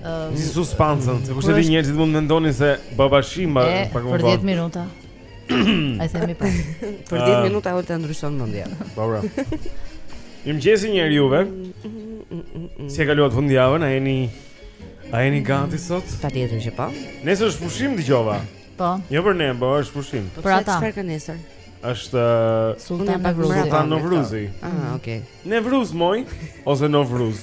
Ëm si suspansën, se kush e di njerëzit mund të mendonin se babashi më pak më vonë. Për 10 minuta. E themi pa. Për 10 minuta Olta ndryshon mendja. Po bra. Mirëmëngjesi një herë juve. Si e kaluat fundjavën? A jeni A jeni gati sot? Patjetër që po. Nesër është pushim dëgjova. Po. Jo për ne, po është pushim. Po për ata. Çfarë ka nesër? Është Sultan Nevruzi. Sultan Nevruzi. Ah, okay. Nevruz moj ose Novruz.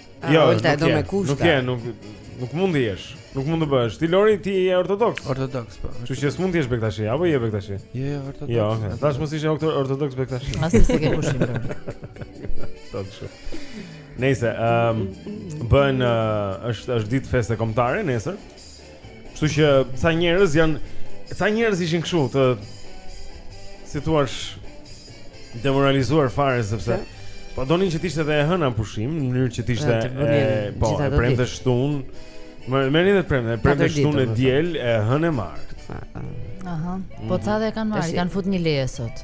Jo, Olta do me kushta. Nuk je, nuk nuk mund të jesh. Nuk mund të bëhesh. Ti Lori ti je ortodoks. Ortodoks po. Kështu që s'mund të jesh bektashi, apo je bektashi? Jo, jo, ortodoks. Jo, okay. thashë mos ishe ortodoks bektashi. Mos e ke pushim Lori. Tash. Nëse ehm um, bëhet uh, është është ditë feste kombëtare nesër. Kështu që ca njerëz janë ca njerëz ishin kështu të si thuash demoralizuar fare sepse po donin që të ishte edhe e hëna pushim në mënyrë që të ishte e po e premte shtunë ta merrnin edhe premte premte shtunë e diel e hënë e martë aha po ca dhe kanë marrë kanë futur një leje sot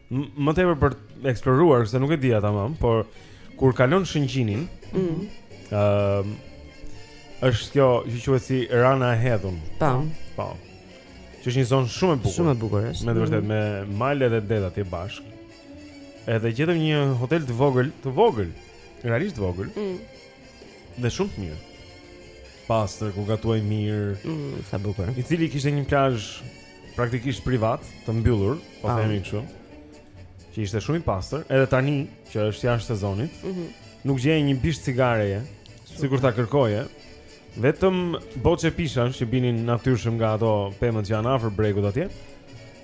më tepër për të eksploruar, se nuk e dija tamam, por kur kalon Shëngjinin, ëh, mm -hmm. uh, është kjo që quhet si Rana e Hedhun. Po. Po. Që është një zonë shumë e bukur. Shumë e bukur është. Me të vërtetë me male dhe det atje bashkë. Edhe gjetëm një hotel të vogël, të vogël, realisht të vogël. Mm. Dhe shumë të mirë. Pastër, ku gatuhej mirë. Mm, sa bukur. I cili kishte një plazh praktikisht privat, të mbyllur, po ah. themi kështu. Që ishte shumë i pastër, edhe tani që është jashtë sezonit, mm -hmm. nuk gjeje një bisht cigareje, sikur ta kërkoje. Vetëm boçe pishash që binin natyrshëm nga ato pemët që janë afër bregut atje.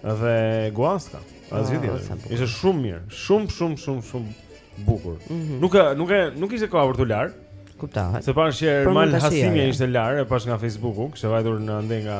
Dhe guaska, asgjë ah, tjetër. Ishte shumë mirë, shumë shumë shumë shumë bukur. Mm -hmm. Nuk e nuk e nuk ishte koha për t'u larë. Kuptohet. Se pashë që Ermal Hasimi ishte larë, e pashë nga Facebooku, kishte vajtur andej nga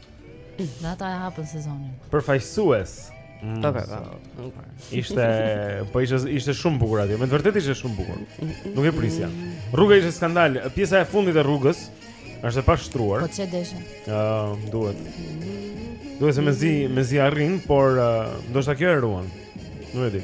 Dhe ata e hapën sezonin. Përfaqësues. Mm, po, po, po. Ishte po ishte ishte shumë bukur atje. Me të vërtetë ishte shumë bukur. Nuk e prisja. Rruga ishte skandal. Pjesa e fundit e rrugës është e pashtruar. Po ç'e deshe. Ëm, uh, duhet. Duhet se mezi mezi arrin, por uh, ndoshta kjo e ruan. Nuk e di.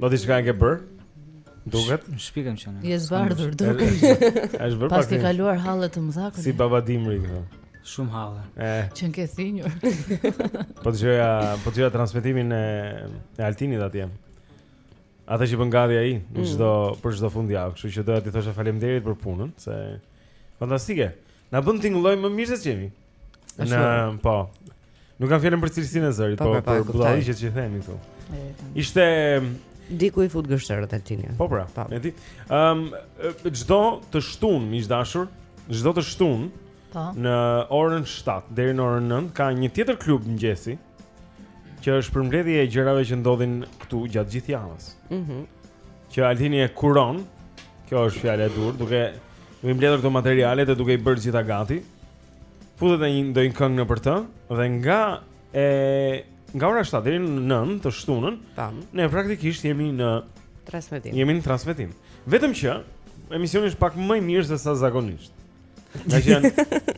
Do ti çka ke bërë? Duket. Shpikëm që ne. Je zbardhur duket. Ai është bërë plak. Pasi ke kaluar halle të mëdha. Si baba Dimri këtu. Shumë halle. Eh. Që ke thinjur. po dëgjoja, po dëgjoja transmetimin e e Altinit atje. Atë që bën gati ai në mm. çdo mm. për çdo fundjavë, kështu që doja t'i thosha faleminderit për punën, se fantastike. Na bën të tingëllojmë më mirë se ç'jemi. Në, po. Nuk kam fjalën për cilësinë e zërit, po, po, po për budallallëqet që themi këtu. Ishte diku i fut gërshërët Altini. Po pra. Po. E di. Ëm ehm, çdo të shtun, miq të dashur, çdo të shtun po. në orën 7 deri në orën 9 ka një tjetër klub mëngjesi që është përmbledhje e gjërave që ndodhin këtu gjatë gjithë javës. Mhm. Mm që Altini e kuron. Kjo është fjala e duhur, duke duke i mbledhur këto materiale dhe duke i bërë të gjitha gati. Futet një ndonjë këngë nëpër të dhe nga e nga ora 7 deri në 9 të shtunën, tam, ne praktikisht jemi në transmetim. Jemi në transmetim. Vetëm që emisioni është pak më i mirë se sa zakonisht. Nga që janë,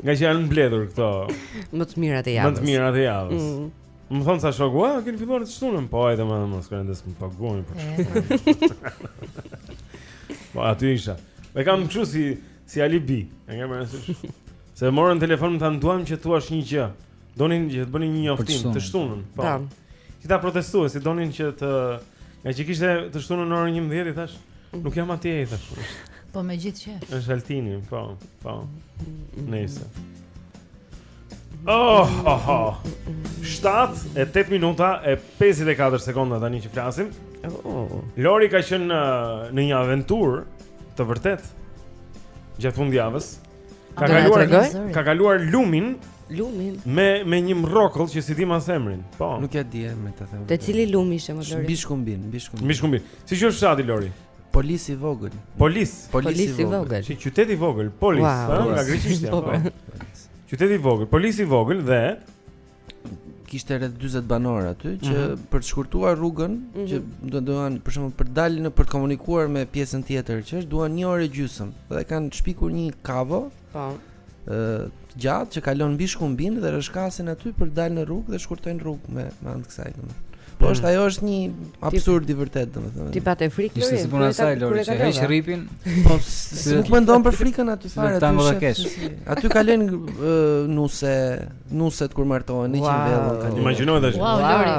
nga që janë mbledhur këto më të mirat e javës. Më të mirat e javës. Mm. Më thonë ca shokë, a, keni filluar të shtunën? Po, ajde më në mos, kërën dhe se s'më paguajnë për të shtunën. po, aty isha. Me kam që si, Si alibi, e ke parasysh? Se morën telefon më thanë duam që të thuash një gjë. Donin që të bënin një njoftim të shtunën. Po. Këta protestuesit donin që të nga që kishte të shtunën në orën 11 i thashë, mm. nuk jam atje i thashë. Po megjithëse. Është Altini, po, po. Nëse. Oh, oh, oh. 7 e 8 minuta e 54 sekonda tani që flasim. Oh. Lori ka qenë në, uh, në një aventurë të vërtetë gjatë fundjavës. Ka Andaj, kaluar ka kaluar lumin, lumin me me një rrotull që s'ia dimë as emrin. Po. Nuk e di emrin ta them. Te cili lumë ishte moj Lori? Mbi Shkumbin, mbi Shkumbin. Mbi Shkumbin. Si quhej fshati Lori? Polis i vogël. Polis. Polis i vogël. Si qytet i vogël, polis, ëh, wow, nga greqishtja. Po. po. Qytet i vogël, polis i vogël dhe kishte rreth 40 banorë aty që mm -hmm. për të shkurtuar rrugën mm -hmm. që do duan për shembull për të dalë në për të komunikuar me pjesën tjetër që është duan një orë e gjysmë dhe kanë shpikur një kavo Po. Të gjatë që kalon mbi Shkumbin dhe rrëshqasin aty për të dalë në rrugë dhe shkurtojnë rrugë me me anë të kësaj domethënë. Po është ajo është një absurd i vërtetë domethënë. Ti pate frikë Lori. Ishte si puna e asaj Lori, që heq rripin. Po si nuk mendon për frikën aty fare aty. Aty kalojnë nuse, Nuset kur martohen, me gjithë vello kanë. Imagjino tash. Wow, Lori.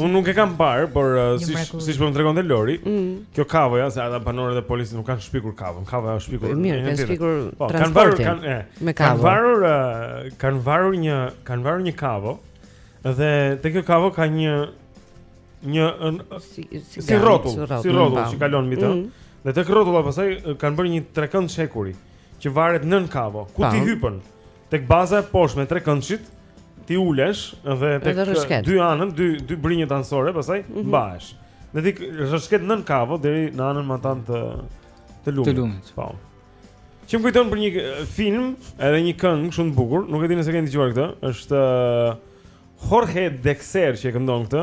Unë nuk e kam parë, por uh, siç po më tregonte Lori, mm. kjo kavoja se ata banorët e Polisit nuk kanë shpikur kavon. Kavoja është shpikur. Po, mirë, kanë shpikur po, transportin. Kanë varur, kanë kanë varur, uh, kanë varur një, kanë varur një kavo. Dhe te kjo kavo ka një një si si rrotull, si rrotull që kalon mbi të. Mm. Dhe tek rrotulla pastaj uh, kanë bërë një trekëndësh hekuri që varet nën kavo. Ku ti hipën? tek baza e poshtme trekëndëshit ti ulesh dhe tek dy anët, dy dy brinjët anësore, pastaj mhm. mbahesh. Mm -hmm. Dhe ti rrëshqet nën kavo deri në anën matanë të të lumit. Të lumit. Po. Që më kujton për një film, edhe një këngë shumë të bukur, nuk e di nëse keni dëgjuar këtë, është Jorge Drexler që e këndon këtë.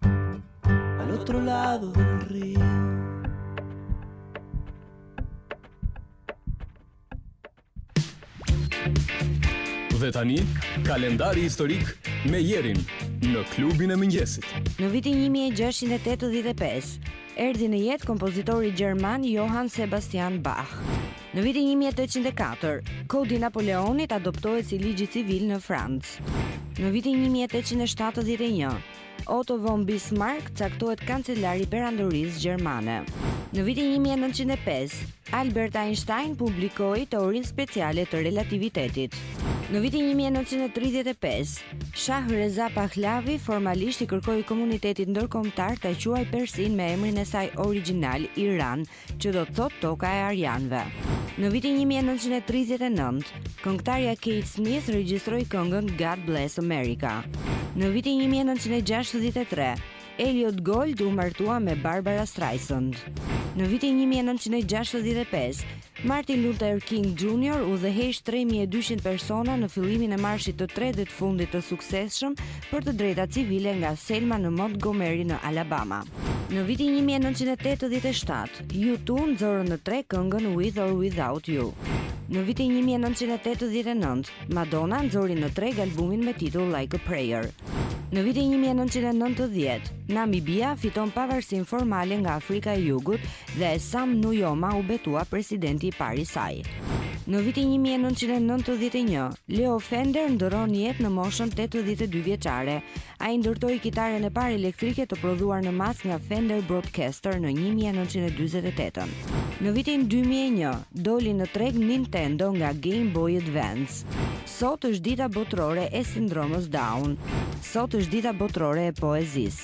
Al otro lado del río Dhe tani, kalendari historik me Jerin në klubin e mëngjesit. Në vitin 1685, erdhi në jetë kompozitori gjerman Johann Sebastian Bach. Në vitin 1804, kodi i Napoleonit adoptohet si ligji civil në Francë. Në vitin 1871, Otto von Bismarck caktohet kancelari i Perandorisë Gjermane. Në vitin një mijë e nëntëqind e pesë, Albert Einstein publikoi teorinë speciale të relativitetit. Në vitin një mijë e nëntëqind e tridhjetë e pesë, Shah Reza Pahlavi formalisht i kërkoi komunitetit ndërkombëtar ta quajë Persinë me emrin e saj origjinal, Iran, që do të thotë toka e arianëve. Në vitin 1939, këngëtarja Kate Smith regjistroi këngën God Bless America. Në vitin 1963, Elliott Gould u martua me Barbra Streisand. Në vitin 1965, Martin Luther King Jr. udhëheq 3200 persona në fillimin e marshit të tretë dhe të fundit të suksesshëm për të drejta civile nga Selma në Montgomery në Alabama. Në vitin 1987, U2 nxorën në treg këngën With or Without You. Në vitin 1989, Madonna nxori në treg albumin me titull Like a Prayer. Në vitin 1990, Namibia fiton pavarësinë formale nga Afrika e Jugut dhe Sam Nujoma u betua presidenti i parë i saj. Në vitin një mijë e nëntëqind e nëntëdhjetë e një, Leo Fender ndërron jetë në moshën tetëdhjetë e dy vjeçare. Ai ndërtoi kitarën e parë elektrike të prodhuar në masë nga Fender Broadcaster në një mijë e nëntëqind e dyzet e tetë. Në vitin dy mijë e një, doli në treg Nintendo nga Game Boy Advance. Sot është Dita Botërore e Sindromës Down. Sot është Dita Botërore e Poezisë.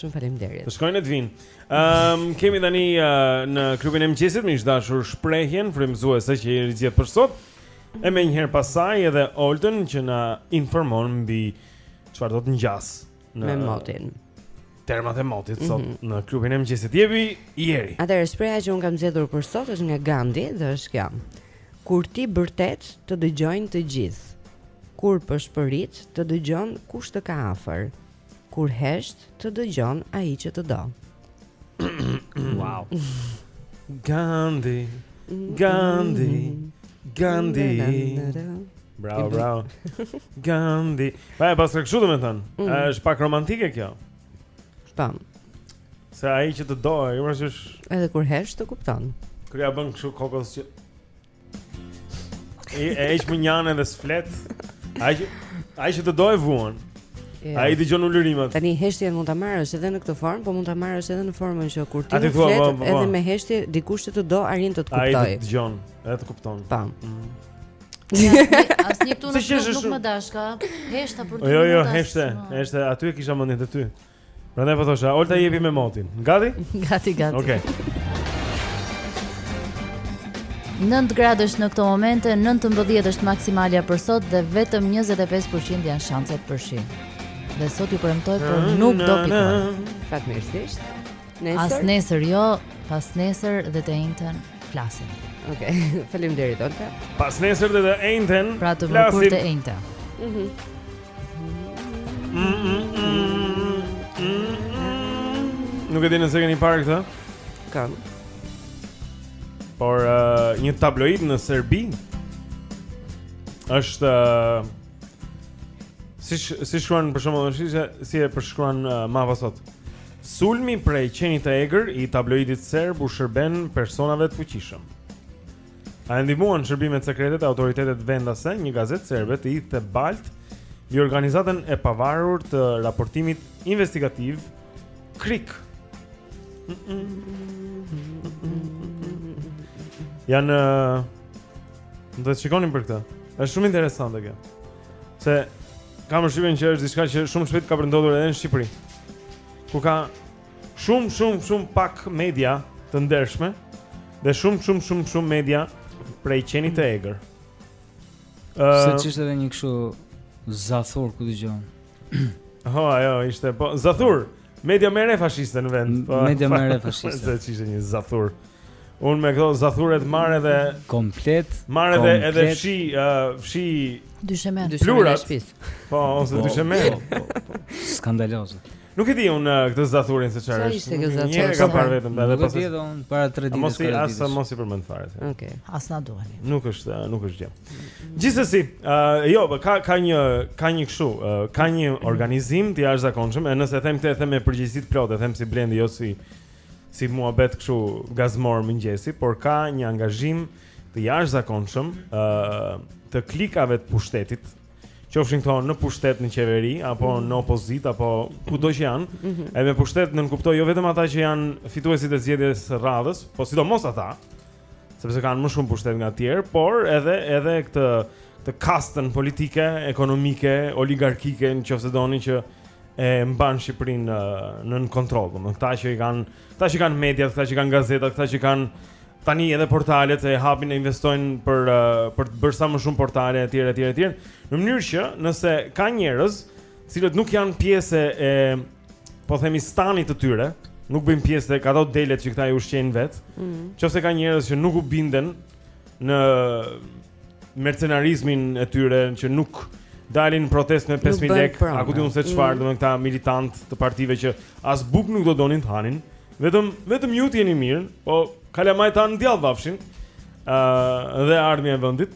Shumë faleminderit. Të shkojnë të vinë. Ëm um, kemi tani uh, në klubin e mëngjesit miq të dashur shprehjen frymëzuese që Jeri zgjedh për sot. E menjëherë pastaj edhe Oltën që na informon mbi çfarë do të ngjasë në me motin. Temat e motit sot mm -hmm. në klubin e mëngjesit. Jepi Jeri. Atëherë shprehja që unë kam zgjedhur për sot është nga Gandhi dhe është kjo. Kur ti bërtet të dëgjojnë të gjithë. Kur pëshpërit të dëgjon kush të ka afër. Kur hesht të dëgjon ai që të do. wow. Gandhi, Gandhi, Gandhi. Bravo, bravo. Gandhi. Pa e pas kështu do me thënë. Mm. Është pak romantike kjo. Tam. Se ai që të do, domethënë edhe kur hesht të kupton. Kur ia bën kështu kokës që E heq mënjanë dhe s'flet Ai që, ai që të do e vuan jo. Ai dëgjon ulërimat Tani heshtjen mund ta marrësh edhe në këtë formë Po mund ta marrësh edhe në formën që kur ti nuk flet po, po, po. Edhe me heshtje dikush që të do arrin të të kuptojë Ai dëgjon edhe të kupton Pa po. mm. Asnjë këtu nuk më dashka. Heshta për të. Jo, jo, heshte. Heshte, aty e kisha mendjen te ty. Prandaj po thosha, Olta jepi me motin. Gati? Gati, gati. Okej. Okay. 9 gradë është në këto momente, 19 është maksimalja për sot dhe vetëm 25% janë shanset për shi. Dhe sot ju premtoj po nuk do pikojë. Fatmirësisht. Nesër. As nesër jo, pas nesër dhe të enjten flasim. Okej. Okay. Faleminderit Olta. Pas nesër dhe të enjten. Pra të mërkurë të enjten. Mhm. Mm Nuk e di nëse keni parë këtë? Kan. Por uh, një tabloid në Serbi është uh, si sh, si shkruan për shembull si se si e përshkruan uh, Mapo sot. Sulmi prej qenit të egër i tabloidit serb u shërben personave të fuqishëm. A ndihmuan shërbimet sekrete dhe autoritetet vendase një gazetë serbe të hidhte baltë mbi organizatën e pavarur të raportimit investigativ Krik? Ja do të shikonim për këtë. Është shumë interesante kjo. Se kam përshtypjen që është diçka që shumë shpejt ka për ndodhur edhe në Shqipëri. Ku ka Shumë shumë shumë pak media të ndershme dhe shumë shumë shumë shumë media prej qeni të egër. Ë Se ç'ishte edhe një kështu zathur ku dëgjon. Ho, ajo ishte po zathur. Media më fashiste në vend. Po, media më fashiste. Se ç'ishte një zathur. Unë këto zathuret marr edhe komplet, marr edhe edhe fshi, uh, fshi dyshemen, dyshemen e shtëpisë. Po, ose po, dyshemen. Po, po, po. Skandaloze. Nuk e di un këtë zathurin se çfarë është. Një herë kam parë vetëm edhe pas. Nuk e di un para 3 ditësh. Mos i as mos i përmend fare. Okej. As na duhen. Nuk është, nuk është gjë. Gjithsesi, ë jo, po ka ka një ka një kështu, ka një organizim të jashtëzakonshëm, e nëse them këtë e them me përgjegjësi të plotë, e them si Blendi jo si si muhabet kështu gazmor mëngjesi, por ka një angazhim të jashtëzakonshëm ë të klikave të pushtetit qofshin këto në pushtet në qeveri apo mm. në opozitë apo kudo që janë, mm -hmm. e me pushtet nënkuptoj jo vetëm ata që janë fituesit e zgjedhjes së radhës, po sidomos ata, sepse kanë më shumë pushtet nga të tjerë, por edhe edhe këtë kastën politike, ekonomike, oligarkike, nëse doni që e mban Shqipërinë në, nën kontroll, domethënë këta që i kanë Këta që kanë mediat, këta që kanë gazetat, këta që kanë tani edhe portalet e hapin e investojnë për eh, për të bërë sa më shumë portale etj etj etj. Në mënyrë që nëse ka njerëz, të cilët nuk janë pjesë e po themi stanit të tyre, nuk bëjnë pjesë te këto delet që këta i ushqejnë vetë. Mm. Nëse ka njerëz që nuk u binden në mercenarizmin e tyre që nuk dalin në protestë me 5000 lekë, a ku di unë se mm. çfarë, mm. domethënë këta militantë të partive që as bukë nuk do donin të hanin. Vetëm vetëm ju të jeni mirë, po kalamajtë në djall vafshin. ë uh, dhe e ardhmja e vendit.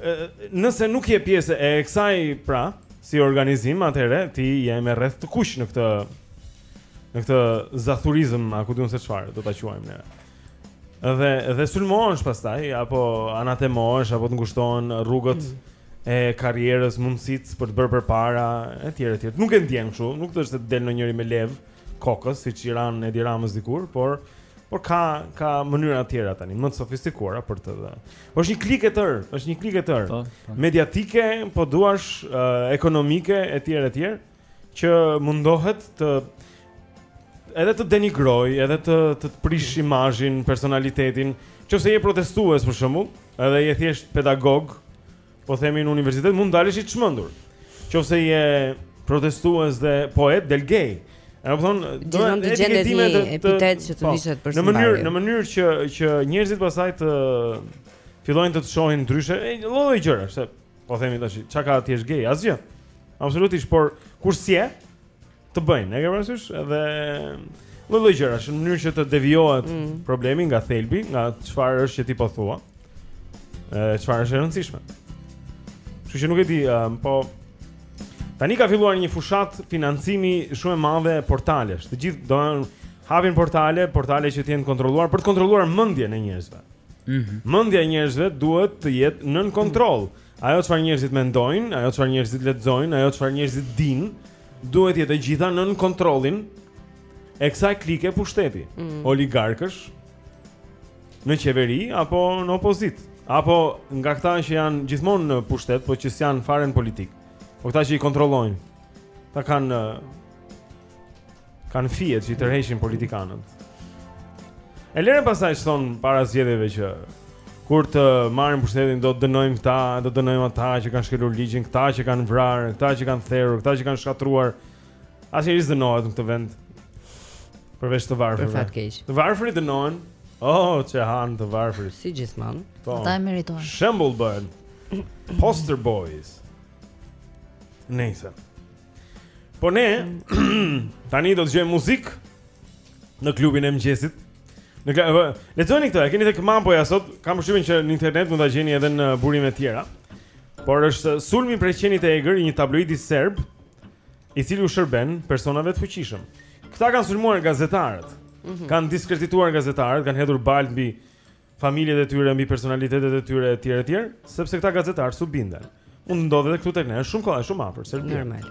Uh, nëse nuk je pjesë e kësaj pra, si organizëm atëherë ti je me rreth të kuq në këtë në këtë zathurizëm, a ku di unë se çfarë do ta quajmë ne. Dhe dhe sulmohesh pastaj apo anatemohesh apo të ngushtohen rrugët mm. e karrierës, mundësitë për të bërë përpara etj etj. Nuk e ndjen kështu, nuk është të të del ndonjëri me levë kokës siç i ranë Edi Ramës dikur, por por ka ka mënyra të tjera tani, më të sofistikuara për të. Dhe. Po është një klikë e tërë, është një klikë e tërë. Po, po. Mediatike, po duash, uh, ekonomike etj etj. që mundohet të edhe të denigrojë, edhe të të prishë mm. imazhin, personalitetin, nëse je protestues për shembull, edhe je thjesht pedagog, po themi në universitet mund të dalësh i çmendur. Nëse je protestues dhe poet del gay. Edhe po thon, do të gjendet një epitet që të po, vishet për së Në mënyrë, në mënyrë që që njerëzit pastaj të fillojnë të të shohin ndryshe, lloj lloj gjëra, se Po themi tash, çka ka të jesh gay? Asgjë. Absolutisht, por kur s'je të bëjnë, e ke parasysh? Edhe lloj lloj gjërash në mënyrë që të devijohet mm. problemi nga thelbi, nga çfarë është që ti po thua. Ë çfarë është e rëndësishme. Kështu që nuk e di, um, po tani ka filluar një fushatë financimi shumë e madhe portalesh. Të gjithë do hapin portale, portale që të jenë të kontrolluar për të kontrolluar mendjen e njerëzve. Mhm. Mendja e njerëzve duhet të jetë nën kontroll. Ajo çfarë njerëzit mendojnë, ajo çfarë njerëzit lexojnë, ajo çfarë njerëzit dinë, duhet të jetë e gjitha nën kontrollin e kësaj klike pushteti, mm. oligarkësh në qeveri apo në opozitë, apo nga këta që janë gjithmonë në pushtet, por që s'janë fare në politikë. Po këta që i kontrollojnë, ta kanë Kanë fije që i tërheqin politikanët. E lëre pastaj që thonë para zgjedhjeve që kur të marrin pushtetin do të dënojmë këta, do të dënojmë ata që kanë shkelur ligjin, këta që kanë vrarë, këta që kanë therur, këta që kanë shkatërruar. Asnjëri s'dënohet në këtë vend. Përveç të varfërve. Për fat keq. Të varfërit dënohen. Oh, që han të varfërit. Si gjithmonë. Po. Ata e meritojnë. Shembull bëhen. Poster boys. Nëse Po ne tani do të dëgjojmë muzikë në klubin e mëngjesit. Në klub, lexoni këto, e keni tek Mapo ja sot, kam përshtypjen që në internet mund ta gjeni edhe në burime të tjera. Por është sulmi prej qenit të egër i një tabloidi serb, i cili u shërben personave të fuqishëm. Këta kanë sulmuar gazetarët. Mm -hmm. Kanë diskredituar gazetarët, kanë hedhur baltë mbi familjet e tyre, mbi personalitetet e tyre etj etj, sepse këta gazetarë s'u binden. Mund të ndodhë edhe këtu tek ne, është shumë kohë, është shumë afër, Serbia. Normal.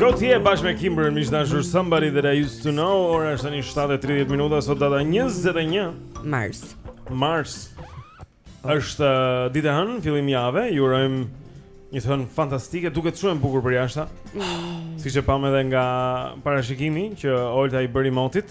Gotye bashkë me Kimbrën miq dashur somebody that I used to know ora është 7:30 minuta sot data 21 mars. Mars. Është uh, ditë e hënë, fillim jave, ju urojmë një të hënë fantastike, duket shumë e bukur përjashta. Mm. Siç e pamë edhe nga parashikimi që Olta i bëri motit.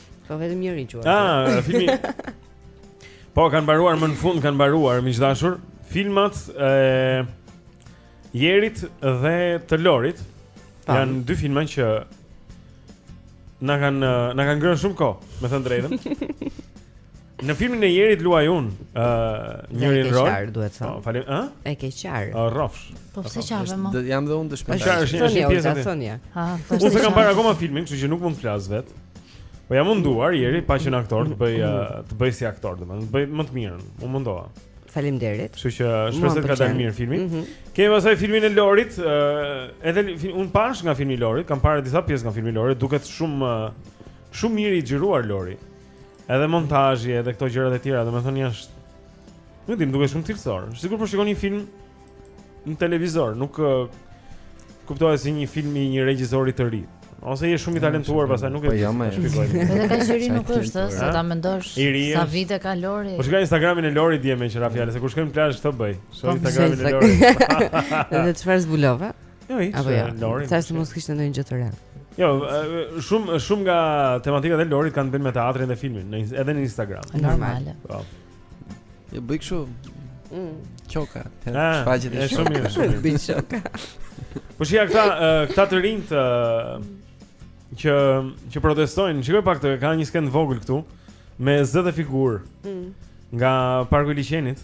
Po vetëm njëri quhet. Ah, filmi. Po kanë mbaruar më në fund, kanë mbaruar miq dashur, filmat e Jerit dhe të Lorit. Pa. Janë dy filma që na kanë na kanë ngrënë shumë kohë, me thënë të drejtën. Në filmin e Jerit luaj unë, ë uh, njërin rol. Është duhet të thonë. Po, falim, ë? E ke qarë. Ë rrofsh. Po pse çave më? Po jam dhe unë të shpjegoj. Është një është një pjesë e Sonia. Ha, po. Unë s'kam parë akoma filmin, kështu që nuk mund të flas vet. Po jam munduar Jeri, pa qenë aktor, të bëj të bëj si aktor, domethënë, të bëj më të mirën. U mundova. Faleminderit. Kështu që shpresoj të ketë dalë mirë filmi. Mhm. Kemi pastaj filmin e Lorit, edhe un pash nga filmi i Lorit, kam parë disa pjesë nga filmi i Lorit, duket shumë shumë mirë i xhiruar Lori. Edhe montazhi, edhe këto gjërat e tjera, domethënë është Nuk di, më duket shumë cilësor. Sikur po shikon një film në televizor, nuk kuptohet si një film i një regjisori të ri. Ose je shumë i talentuar, pastaj nuk e di. Po jam. Edhe kaq i ri nuk është, se ta mendosh sa vite ka Lori. Po shikoj Instagramin e Lori dje meqë ra fjala, se kur shkojmë plazh ç'të bëj? Shoj po, Instagramin e Lori. Edhe çfarë zbulove? Jo, hiç. Apo ja, jo, Lori. Sa se mos kishte ndonjë gjë të re. Jo, shumë shumë nga tematikat e Lorit kanë të bëjnë me teatrin dhe filmin, edhe në Instagram. Normale. Po. Jo bëj kështu. Mm. Çoka, te ah, shfaqet. Është shumë mirë, shumë mirë. Bëj çoka. Po shija këta, këta të rinjtë që që protestojnë, shikoj pak, ka një skenë të vogël këtu me zë dhe figurë. Mm. Nga Parku i Liqenit.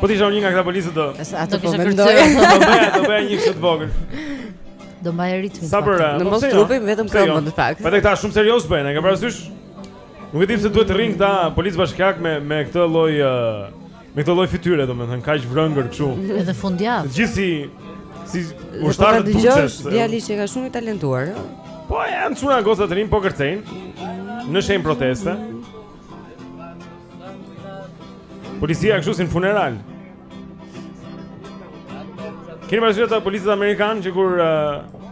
Po t'i shohë një nga këta policët do. Atë po mendoj. Do bëj, do bëj një shot vogël. Do mbaj ritmin. Sa për? Në mos trupin jo? vetëm këmbën jo? në fakt. Po këta shumë serioz bëjnë, e ke parasysh? Nuk e di pse duhet të rrin këta policë bashkiakë me me këtë lloj me këtë lloj fytyre, domethënë kaq vrëngër kështu. Edhe fundja. Gjithsesi si ushtarë të Duçes. Djali qenka shumë i talentuar. Po janë çuna goca të rinj po kërcejnë. Në shenjë proteste. Policia kështu si në funeral. Keni parasysh ata policët amerikanë që kur uh,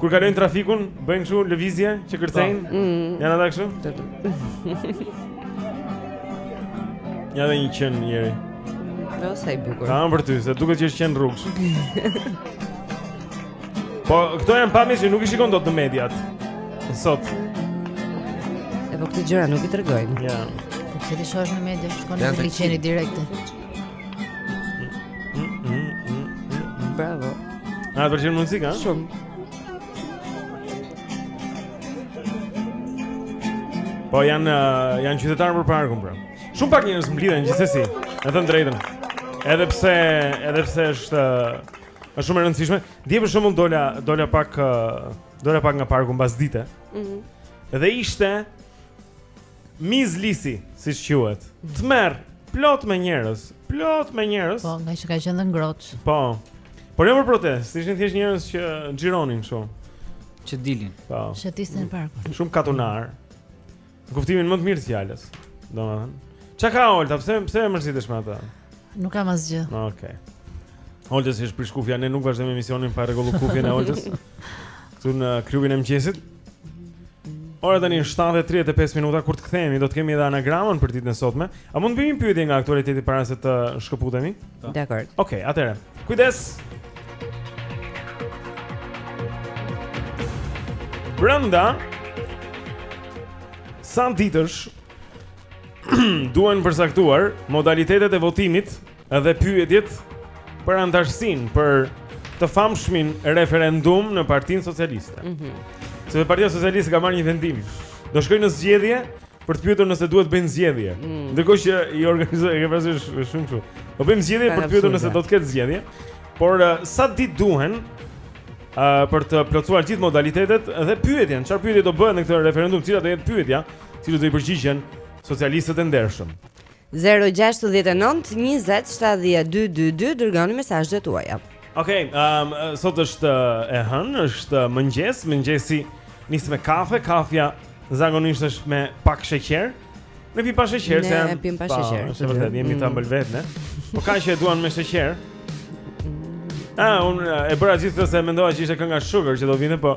kur kalojnë trafikun, bëjnë kështu lëvizje që kërcejnë? Po. Mm. Jo këta kështu? Ja dhe një qen i ri. Bo sa i bukur. Kam përshtypjen, se duket që është qen rrugës. Po, këto janë pamje që nuk i shikon dot në mediat. Sot. E po këto gjëra nuk i tregojnë. Ja. Po pse t'i shohësh në media, shkon në liçeni direkt. Mm, mm, mm, Bravo. Na do të shihim muzikë, a? Shumë. Po janë uh, janë qytetarë për parkun pra. Shumë pak njerëz mblidhen gjithsesi, të them të drejtën. Edhe pse edhe pse është uh, Është shumë e rëndësishme. Dje për shembull dola dola pak dola pak nga parku mbasdite. Ëh. Mm -hmm. Dhe ishte mizë lisi, siç quhet. Mhm. Tmerr, plot me njerëz, plot me njerëz. Po, ngaqë ka qenë ngrohtë. Po. Por jo për protestë, ishin thjesht njerëz që xhironin kështu. Që dilin. Po. Shëtisnin në park. Shumë katunarë. Në kuptimin më të mirë të fjalës. Domethënë. Ça ka Olta? Pse pse e mërzitesh me atë? Nuk kam asgjë. Okej. Okay. Oltës i është prish kufja, ne nuk vazhdojmë emisionin pa rregullu kufjen e Oltës. Këtu në klubin e mëngjesit. Ora tani 7:35 minuta kur të kthehemi do të kemi edhe anagramën për ditën e sotme. A mund të bëjmë një pyetje nga aktualiteti para se të shkëputemi? Dakor. Okej, okay, atëherë. Kujdes. Brenda sa ditësh duhen përcaktuar modalitetet e votimit dhe pyetjet për anëtarësinë për të famshmin referendum në Partinë Socialiste. Mm -hmm. Sepse Partia Socialiste ka marrë një vendim. Do shkojë në zgjedhje për të pyetur nëse duhet të bëjnë zgjedhje. Mm. Ndërkohë që i organizojnë, e ke parasysh shumë kështu. Do bëjmë zgjedhje për të pyetur nëse do të ketë zgjedhje. Por uh, sa ditë duhen uh, për të plotësuar gjithë modalitetet dhe pyetjen, çfarë pyetje do bëhet në këtë referendum, cila do jetë pyetja, cilës do i përgjigjen socialistët e ndershëm. Zero gjashtëdhjetë e nëntë njëzet shtatëdhjetë dy dy dy dërgoni mesazhet tuaja. Okej, ëm sot është e hënë, është mëngjes, mëngjesi nis me kafe, kafja zakonisht është me pak sheqer. Ne pim pa sheqer, se Ne pim pa sheqer. Është vërtet, jemi të ëmbël vetë ne. Po ka që e duan me sheqer. Ah, unë e bëra gjithë këtë se mendova që ishte kënga Sugar që do vinte, po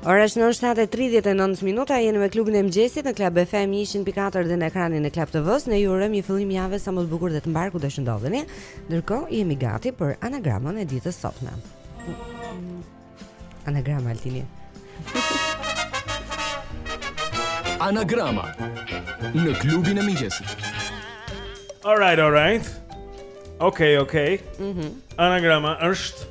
Ora është 7:39 minuta, jeni me klubin e mëngjesit në Club FM 104 dhe në ekranin e Club TV-s. Ne ju urojmë një fillim jave sa më të bukur dhe të mbarë kudo që ndodheni. Ndërkohë jemi gati për anagramën e ditës së sotme. Anagrama Altini. Anagrama në klubin e mëngjesit. All right, all right. Okay, okay. Mhm. Mm Anagrama është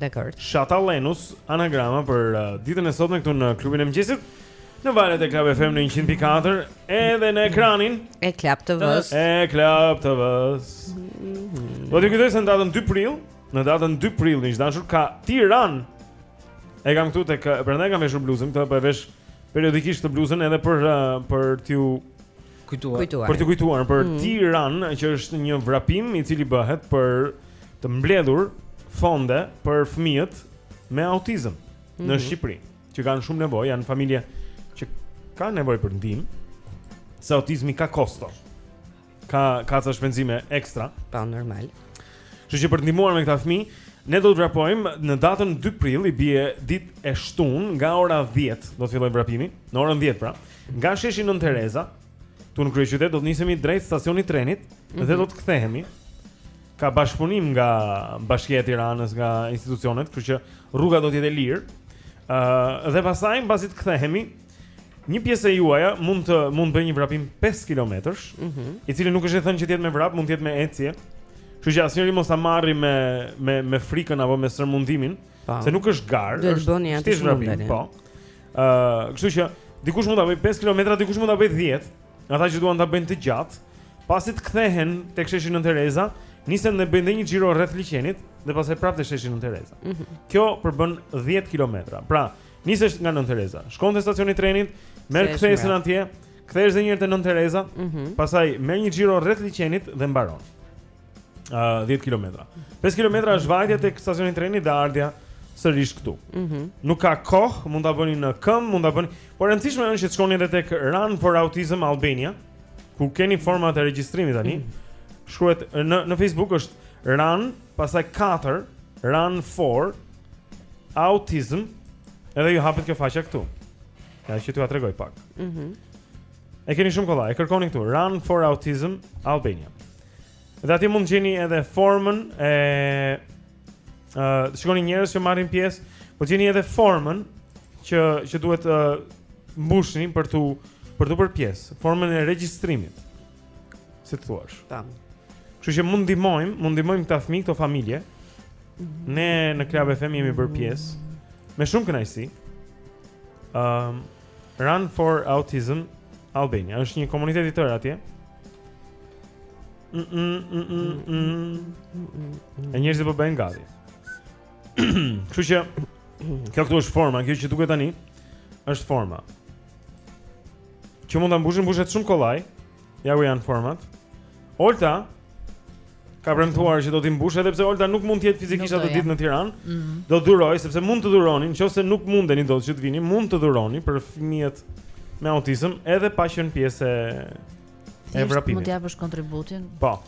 Dekord. Shata Lenus, anagrama për uh, ditën e sotme këtu në klubin e mëngjesit. Në valët e Club FM në 104 edhe në ekranin e Club TV-s. E Club TV-s. Mm. Dua t'ju kujtoj se në datën 2 prill, në datën 2 prill, miq të dashur, ka TiRun. E kam këtu tek, prandaj kam veshur bluzën, këtë po e vesh periodikisht këtë bluzën edhe për uh, për t'ju kujtuar. kujtuar. Për t'ju kujtuar për mm. TiRun, që është një vrapim i cili bëhet për të mbledhur fonde për fëmijët me autizëm mm -hmm. në mhm. Shqipëri, që kanë shumë nevojë, janë familje që kanë nevojë për ndihmë. Se autizmi ka kosto. Ka ka ato shpenzime ekstra, po po, normal. Kështu që për të ndihmuar me këta fëmijë, ne do të vrapojmë në datën 2 prill, i bie ditë e shtunë nga ora 10, do të fillojë vrapimi, në orën 10 pra. Nga sheshi Nënë Tereza, këtu në kryeqytet do të nisemi drejt stacionit të trenit mm -hmm. dhe mhm. do të kthehemi. Ka bashkëpunim nga Bashkia e Tiranës, nga institucionet, kështu që rruga do të jetë e lirë. Ëh, uh, dhe pastaj mbasi të kthehemi, Një pjesë e juaja mund të mund të bëjë një vrapim 5 kilometrash, mm -hmm. i cili nuk është e thënë që të jetë me vrap, mund të jetë me ecje. Kështu që asnjëri mos ta marrë me me me frikën apo me stërmundimin, po. se nuk është garë, është bëni atë që mundeni. Po. Ë, uh, kështu që dikush mund ta bëjë 5 kilometra, dikush mund ta bëjë 10. Ata që duan ta bëjnë të gjatë, pasi të kthehen tek sheshi Nënë Tereza, nisen dhe bëjnë një xhiro rreth liqenit dhe pastaj prapë te sheshi Nënë Tereza. Mm -hmm. Kjo përbën 10 kilometra. Pra, Nisesh nga Nën Tereza, shkon te stacioni i trenit, merr kthesën atje, kthehesh edhe një herë te Nën Tereza, mm -hmm. pastaj merr një xhiro rreth liqenit dhe mbaron. Uh, 10 km. 5 km është vajtja tek stacioni i trenit dhe ardhja sërish këtu. Mm -hmm. Nuk ka kohë, mund ta bëni në këmbë, mund ta bëni. Por e rëndësishme është që të shkoni edhe tek Run for Autism Albania, ku keni format e regjistrimit tani. Mm -hmm. Shkruhet në, në Facebook është Run, pastaj 4, Run for Autism Edhe ju hapet kjo faqja këtu Ja që tu ja tregoj pak mm -hmm. E keni shumë kollaj, e kërkoni këtu Run for Autism Albania Dhe aty mund të gjeni edhe formën e uh, Shikoni njerëz që marrin pjesë Po gjeni edhe formën Që, që duhet uh, mbushni për t'u për t'u bërë pjesë, formën e regjistrimit. Si të thuash? Tam. Kështu që mund ndihmojmë, mund ndihmojmë këta fëmijë, këto familje. Mhm. Ne në Club FM jemi bërë pjesë me shumë kënaqësi. Um, Run for Autism Albania është një komunitet i tërë atje. Mm -mm -mm -mm -mm. E njerëzit po bëhen gati. Kështu që kjo këtu është forma, kjo që duket tani është forma. Që mund ta mbushin, mbushet shumë kollaj. Ja ku janë format. Olta ka premtuar që do t'i mbushë edhe pse Olta nuk mund të jetë fizikisht atë ditë në Tiranë. Mm -hmm. Do dhurojë sepse mund të dhuroni, nëse nuk mundeni dot që të vini, mund të dhuroni për fëmijët me autizëm edhe pa qenë pjesë e vrapimit. Mund të japësh kontributin? Po.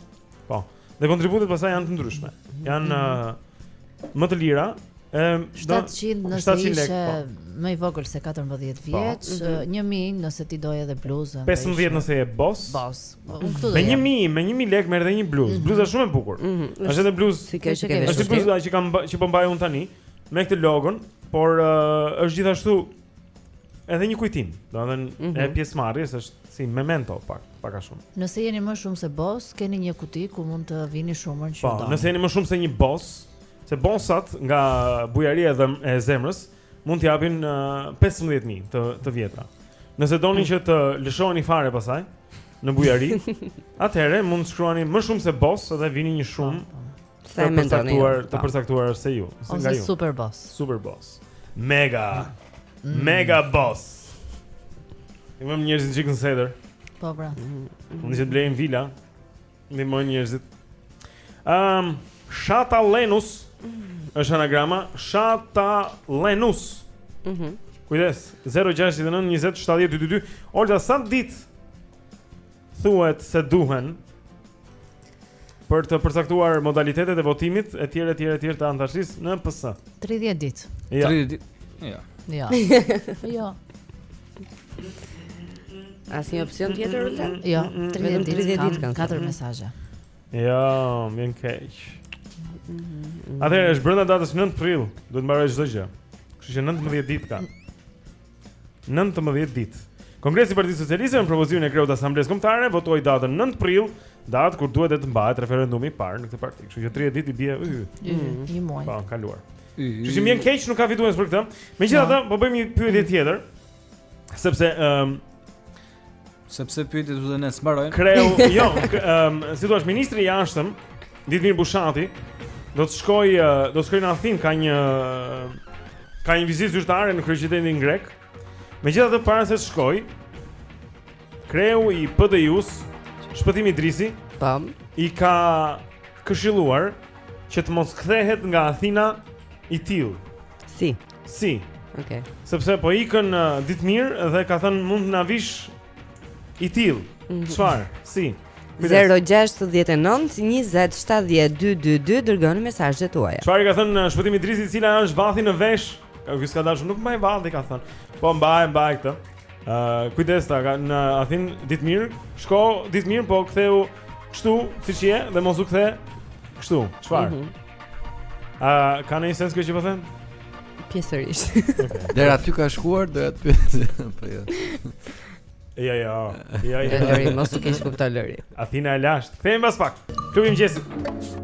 Po. Dhe kontributet pasaj janë të ndryshme. Janë mm -hmm. më të lira, Ehm 700 nëse 700 lek, ishe po. më i vogël se 14 po. vjeç, po. mm -hmm. 1000 nëse ti doje edhe bluzën. 15 ishe... nëse je boss. Boss. Po, unë këtu do. Me 1000, me 1000 lek merr edhe një bluzë. Mm -hmm. Bluza shumë e bukur. Mm -hmm. Është edhe bluzë. Siç e ke shkëndijë. Është bluza që kam që po mbaj unë tani me këtë logon, por uh, është gjithashtu Edhe një kujtim, domethënë mm -hmm. e pjesëmarrjes është si memento pak, pak a shumë. Nëse jeni më shumë se boss, keni një kuti ku mund të vini shumën që po, doni. Po, nëse jeni më shumë se një boss, se bosat nga bujaria e zemrës mund të japin uh, 15000 të të vjetra. Nëse doni mm. që të lëshoheni fare pasaj në bujari, atëherë mund të shkruani më shumë se boss dhe vini një shumë po, po. Sa e mendoni? Të përcaktuar, të po. përcaktuar se ju, se nga ju. Ose super boss. Super boss. Mega. Mm. Mega boss. Ndihmojmë njerëzit në Chicken Cedar. Po pra. Mm. Mund të blejmë vila. Ndihmojmë njerëzit. Ehm, um, Shata Lenus. Mm. Është anagrama Shata Lenus. Mhm. Mm Kujdes, 069 20 70 222. Olta sa dit thuhet se duhen për të përcaktuar modalitetet e votimit etj etj etj të anëtarësisë në PS. 30 ditë. Jo. 30 ditë. Jo. Jo. Jo. Asnjë opsion tjetër Olta? Jo, 30 ditë. 30 ditë kanë katër mesazhe. Jo, më vjen keq. Atëherë është brenda datës 9 prill, duhet mbaroj çdo gjë. Kështu që 19 ditë ka. 19 ditë. Kongresi i Partisë Socialiste me propozimin e kreut të Asamblesë Kombëtare votoi datën 9 prill, datë kur duhet të mbahet referendumi i parë në këtë parti. Kështu që 30 ditë i bie yhy. Mm. Një muaj. Po, kaluar. Kështu që më vjen keq nuk ka fitues për këtë. Megjithatë, po bëjmë një pyetje tjetër. Sepse ëm um, Sepse pyetjet e tyre ne s'mbarojnë. Kreu, jo, um, si thua ministri i jashtëm, Ditmir Bushati, do të shkojë, do të shkojë në Athinë, ka një ka një vizitë zyrtare në kryeqytetin grek. Megjithatë para se të shkojë, kreu i PDIU-s, Shpëtim Idrizi, çam, i ka këshilluar që të mos kthehet nga Athina i tillë. Si. Si. Okej. Okay. Sepse po ikën uh, Ditmir dhe ka thënë mund të na vish i tillë. Mhm. Çfarë? Mm -hmm. Si. 0-69-20-72-22 Dërgoni mesazhet tuaja Çfarë i ka thënë Shpëtim Idrizi Cila është vathi në vesh Kjo s'ka dashur nuk mbaj vath i ka thënë Po mbaje, mbaje këtë Ë, uh, kujdes ta ka në Athinë Ditmir. Shko Ditmir, po kthehu kështu siç je dhe mos u kthe kështu. Çfarë? Ë, mm -hmm. uh, ka ndonjë sens kjo që po them? Pjesërisht. Okay. Deri aty ka shkuar, doja të pyes. Po jo. Ja, ja. Ja, ja. Lëri, mos u keq po këta lëri. Athina e lashtë. Kthehemi pas pak. Klubi i mëngjesit.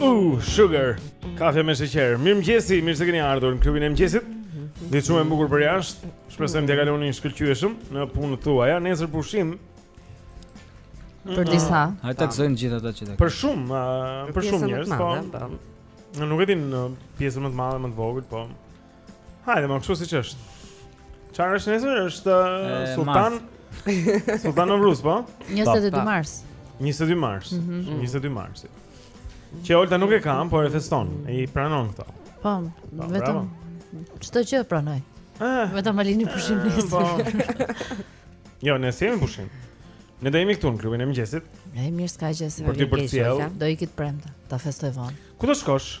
Uh, sugar, kafe me sheqer. Mirëmëngjesi, mirë se keni ardhur në klubin e mëngjesit. Mhm. Ditë shumë e bukur përjashtë. Shpresojmë t'ia kaloni shkëlqyeshëm në punët tuaja. Nesër pushim. Për mhm. disa. Hajde ta gëzojnë gjithë ata që ta. Për shumë, për shumë njerëz, po. po. Nuk e di në pjesën më të madhe, më të vogël, po. Hajde, më kështu siç është Çfarë është nesër? është uh, Sultan Sultan Novruz, po? 22 mars 22 mars mm -hmm. 22 mars Që Olta nuk e ka, por e feston E i pranon këto Po, po vetëm Çdo gjë pranoj eh. Vetëm më lini pushim eh, nesër po. Jo, ne s'jemi pushim Ne do jemi këtu në klubin e mëngjesit E mirë s'ka gjë se vërgjë Do iki të premten, ta festoj vonë Ku do shkosh?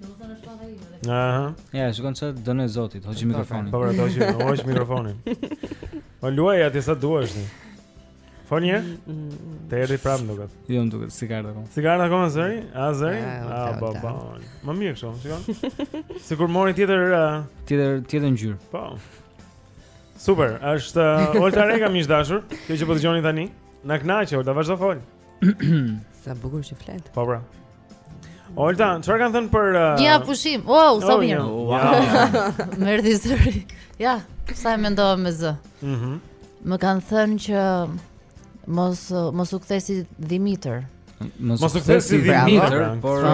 Domethënë është fati im. Aha. Ja, shikon se, për nder Zotit, hoqi mikrofonin. Po, po, hoqi, hoqi mikrofonin. Po luaj atë sa duash ti. Fol një? Mm, mm, mm. Të erdhi prapë më duket. Jo, më duket, s'i ka ardhur. Si ka ardhur komo zëri? A zëri? Ah, ah po, po. Më mirë kështu, shikon. Sikur mori tjetër eh, tjetër tjetër ngjyrë. Po. Super, është eh, Olta Rega miq të dashur, kjo që po dëgjoni tani. Na kënaqe, Olta, vazhdo fol. Sa bukur që flet. Po pra. Olta, çfarë kanë thënë për uh... Një pushim. Wow, sa oh, mirë. Wow. Ja. Më erdhi zëri. Ja, sa e mendova me zë. Mhm. Mm Më kanë thënë që mos mos u kthe si Dhimitër. Mos u kthe si Dhimitër, por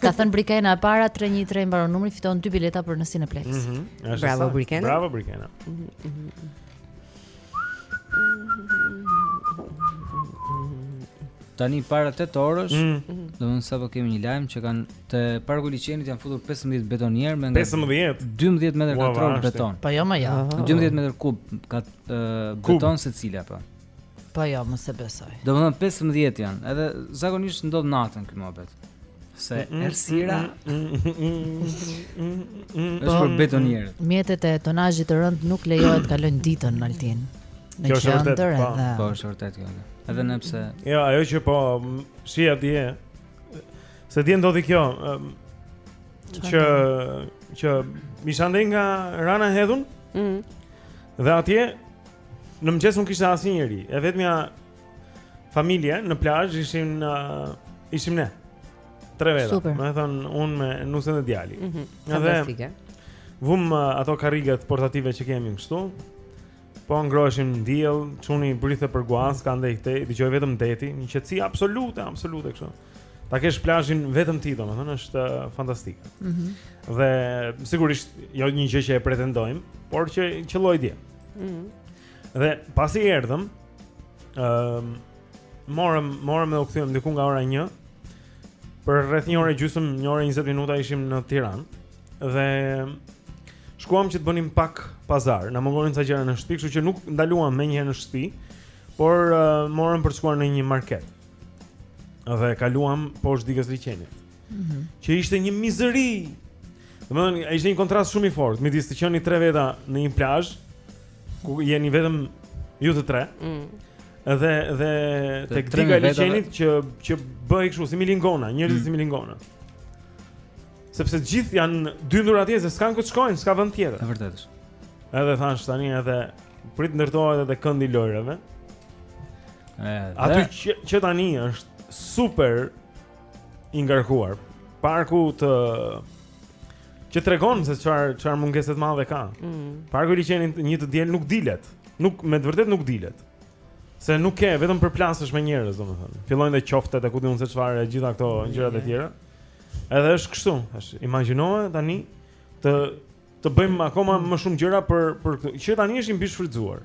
Ka thënë Brikena e para 313 mbaron numri fiton dy bileta për në Cineplex. Mm -hmm. Bravo Brikena. Bravo Brikena. Mm -hmm. Tani para 8 orësh, mm. Mhm. domethënë sapo kemi një lajm që kanë te parku i liqenit janë futur 15 betoniere me 15 12 metër katror beton. Po jo më ja. 12 metër kub ka uh, beton secila po. Po jo, mos e besoj. Domethënë 15 janë, edhe zakonisht ndodh natën ky muhabet. Se mm, mm, errësira mm, është për betonieret. Mjetet e tonazhit të rëndë nuk lejohet të kalojnë ditën në Altin. Kjo është e vërtetë. Po, edhe... po është e vërtetë kjo. Edhe nëse Jo, ajo që po shi atje. Se dje ndodhi kjo, um, që që m'isha andej nga Rana e Hedhun. Mhm. Dhe atje në mëngjes nuk kishte asnjë njeri. E vetmja Familje në plazh ishim në ishim ne. Tre veta. Domethënë unë me nusen e djalin. Mm -hmm. Fantastike. Vumë uh, ato karrigat portative që kemi kështu. Po ngroheshim në diell, çuni bridhte për guaska andej këtej, dëgjohej vetëm deti, një qetësi absolute, absolute kështu. Ta kesh plazhin vetëm ti, domethënë është uh, fantastike. Mhm. Mm dhe sigurisht jo një gjë që e pretendojmë, por që qëlloi dje. Mhm. Mm dhe pasi erdhëm, Ëm morëm morëm edhe u kthyem diku nga ora 1. Për rreth një orë e gjysëm, një orë 20 minuta ishim në Tiranë dhe shkuam që të bënim pak pazar. Na mungonin ca gjëra në shtëpi, kështu që nuk ndaluam menjëherë në shtëpi, por uh, morëm për të shkuar në një market. Dhe kaluam poshtë Digës së Liqenit. Mhm. Që ishte një mizëri. Domethënë, ishte një kontrast shumë i fortë midis të qenit tre veta në një plazh ku jeni vetëm ju të tre. Mhm. Dhe dhe tek diga e liqenit që që bëhej kështu si milingona, njerëzit mm. si milingona. Sepse të gjithë janë dyndur atje se s'kanë ku të shkojnë, s'ka vend tjetër. Është e vërtetë. Edhe thashë tani edhe prit të ndërtohet edhe këndi i lojërave. Edhe aty që, që tani është super i ngarkuar. Parku të që tregon se çfarë çfarë mungese të madhe ka. Mm. Parku i liqenit një të diel nuk dilet. Nuk me të vërtet nuk dilet. Se nuk ke vetëm përplasësh me njerëz, domethënë. Fillojnë të qoftet e kuptun se çfarë e gjitha këto mm. gjëra të tjera. Edhe është kështu, është imagjinoje tani të të bëjmë akoma më shumë gjëra për për këtë. Që tani është i mbishfrytzuar.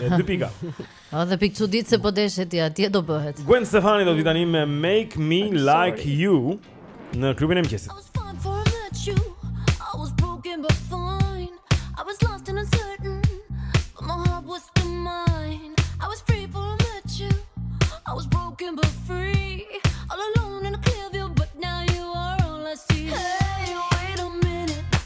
E di pikë. A dhe pikëçuditëse po deshet ti atje do bëhet. Gwen Stefani do vijë tani me Make Me Like You në klubin e mëngjesit.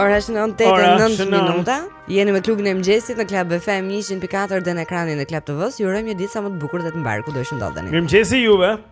Ora është 9:09 minuta. Jeni me klubin e mëngjesit në Club FM 104 dhe në ekranin e Club TV-s. Ju urojmë një ditë sa më të bukur dhe të mbarë kudo që ndodheni. Mirëmëngjesi juve.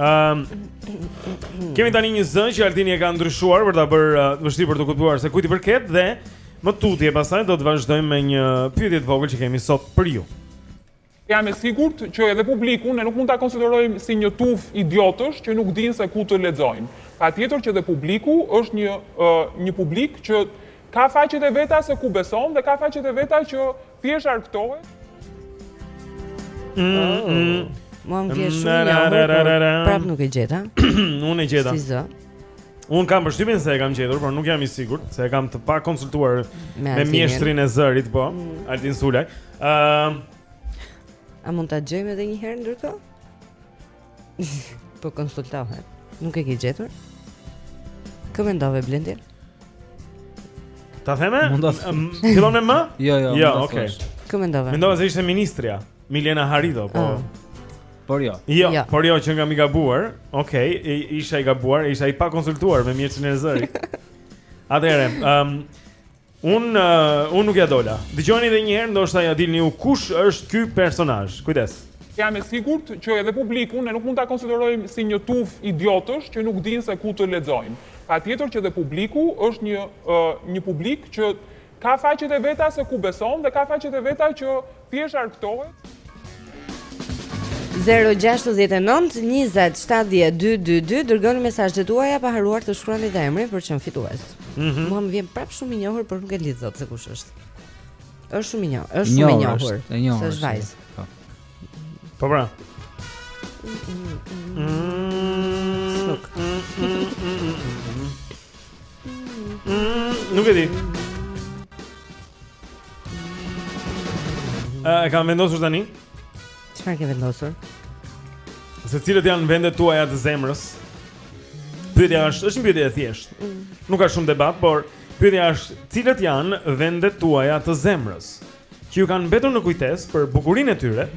Ehm um, Kemi tani një zë që Altini e ka ndryshuar për ta bërë uh, vështirë për t'u kuptuar se kujt i përket dhe më tutje pastaj do të vazhdojmë me një pyetje të vogël që kemi sot për ju. Jam e sigurt që edhe publiku ne nuk mund ta konsiderojmë si një tufë idiotësh që nuk dinë se ku të lexojnë. Patjetër që edhe publiku është një uh, një publik që ka faqet e veta se ku beson dhe ka faqet e veta që Thjesht argëtohet. Mua më vjen shumë i njohur, por prap nuk e gjeta. Unë e gjeta. Si zë. Unë kam përshtypjen se e kam gjetur, por nuk jam i sigurt se e kam të pakonsultuar me, me mjeshtrin e zërit, po, mm. Altin Sulaj. Ëm uh, A mund ta dëgjojmë edhe një herë ndërkohë? Po konsultohet. Nuk e ke gjetur? Kë mendove Blendi? Ta themi? Fillon me më? Jo, jo. Jo, okay. Kë mendove? Mendova se ishte ministrja, Milena Harito, po. Ah. Por jo. Jo, jo. por jo qenkam i gabuar. Okej, okay, isha i gabuar, isha i pakonsultuar me mjeshtrin e zërit. Atëherë, ëm um, Unë uh, unë nuk ia dola. Dëgjoni edhe një herë, ndoshta ia dilni ju kush është ky personazh. Kujdes. Jam e sigurt që edhe publiku ne nuk mund ta konsiderojmë si një tufë idiotësh që nuk dinë se ku të lexojnë. Patjetër që edhe publiku është një uh, një publik që ka faqet e veta se ku beson dhe ka faqet e veta që Thjesht argëtohet. 0692070222 dërgoni mesazhet tuaja pa harruar të shkruani dhe emrin për të qenë fitues. Mm -hmm. Mua më vjen prap shumë i njohur, por nuk e lidh dot se kush është. Është shumë i njohur, është shumë i njohur. Është i njohur. Është vajzë. Po. Po pra. Mm. Nuk e di. E kam vendosur tani. Çfarë ke vendosur? Se cilët janë vendet tuaja të zemrës? Pyetja është, është një pyetje e thjeshtë. Mm. Nuk ka shumë debat, por pyetja është, cilat janë vendet tuaja të zemrës? Që ju kanë mbetur në kujtesë për bukurinë e tyre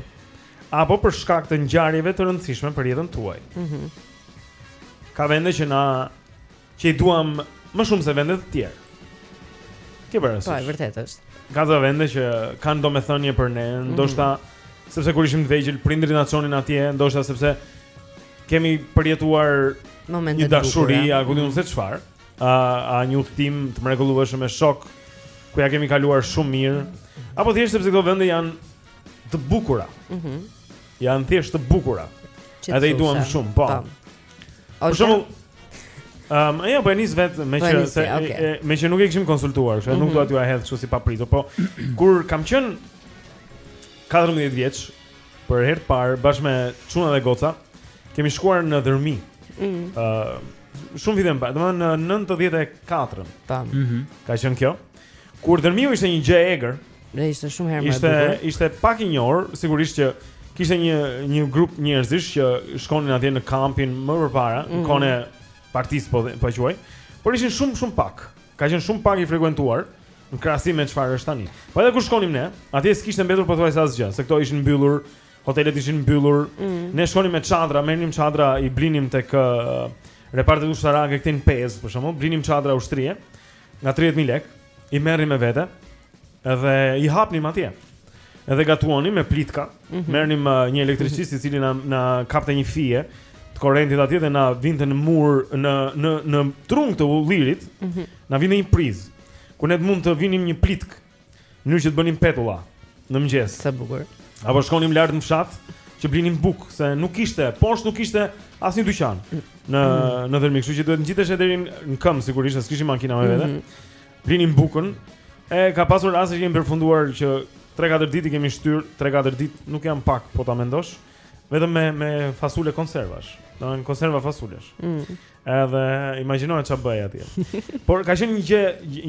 apo për shkak të ngjarjeve të rëndësishme për jetën tuaj. Mhm. Mm ka vende që na që i duam më shumë se vendet e tjera. Kjo për rësishë. Po, e vërtet është. Ka ca vende që kanë domethënie për ne, mhm. ndoshta, mm -hmm. sepse kur ishim të vegjël, prindërit na çonin atje, ndoshta sepse kemi përjetuar momentet, një dashuri, a ku di unë se çfarë, a, a një udhëtim të mrekullueshëm me shokë, ku ia kemi kaluar shumë mirë, apo thjesht sepse këto vende janë të bukura. Mm -hmm. Janë thjesht të bukura. Edhe i duam shumë, po. po. Për shembull, Um, ja po e nis vetë me po që se okay. meqë nuk e kishim konsultuar, kështu mm -hmm. nuk mhm. dua t'jua hedh kështu si papritur, po kur kam qenë 14 vjeç për herë të parë bashkë me çuna dhe goca, kemi shkuar në Dhërmi. Ëh, mm -hmm. uh, shumë vite më parë, domethënë në 94-ën. Tam. Ëh. Mm -hmm. Ka qenë kjo. Kur Dhërmiu ishte një gjë e egër. Dhe ishte shumë herë më e bukur. Ishte ishte pak i njohur, sigurisht që kishte një një grup njerëzish që shkonin atje në kampin më përpara, mm. në kohën e partisë po po quaj. Por ishin shumë shumë pak. Ka qenë shumë pak i frekuentuar në krahasim me çfarë është tani. Po edhe kur shkonim ne, atje s'kishte mbetur pothuajse asgjë, se këto ishin mbyllur, hotelet ishin mbyllur. Mm. Ne shkonim me çadra, merrnim çadra, i blinim tek uh, repartet ushtarake këtej në Pezë, për shembull, blinim çadra ushtrie. nga 30000 lek, i merrnim me vete dhe i hapnim atje. Edhe gatuanim me plitka, mm -hmm. merrnim uh, një elektricist i cili na na kapte një fije të korrentit atje dhe na vinte në mur në në në trung të ullirit, mm -hmm. na vinte një prizë ku ne mund të vinim një plitkë Mënyrë që të bënim petulla në mëngjes. Sa bukur. Apo shkonim lart në fshat që blinim bukë, se nuk kishte, poshtë nuk kishte asnjë dyqan në mm. në Dhërmi, kështu që duhet ngjitesh deri në këmbë sigurisht, as kishim makina me vete. Mm. Blinim bukën. E ka pasur raste që kemi përfunduar që 3-4 ditë kemi shtyrë, 3-4 ditë nuk janë pak, po ta mendosh, vetëm me me fasule konservash. Domethënë konserva fasulesh. Mm. Edhe imagjino ça bëhej atje. Por ka qenë një gjë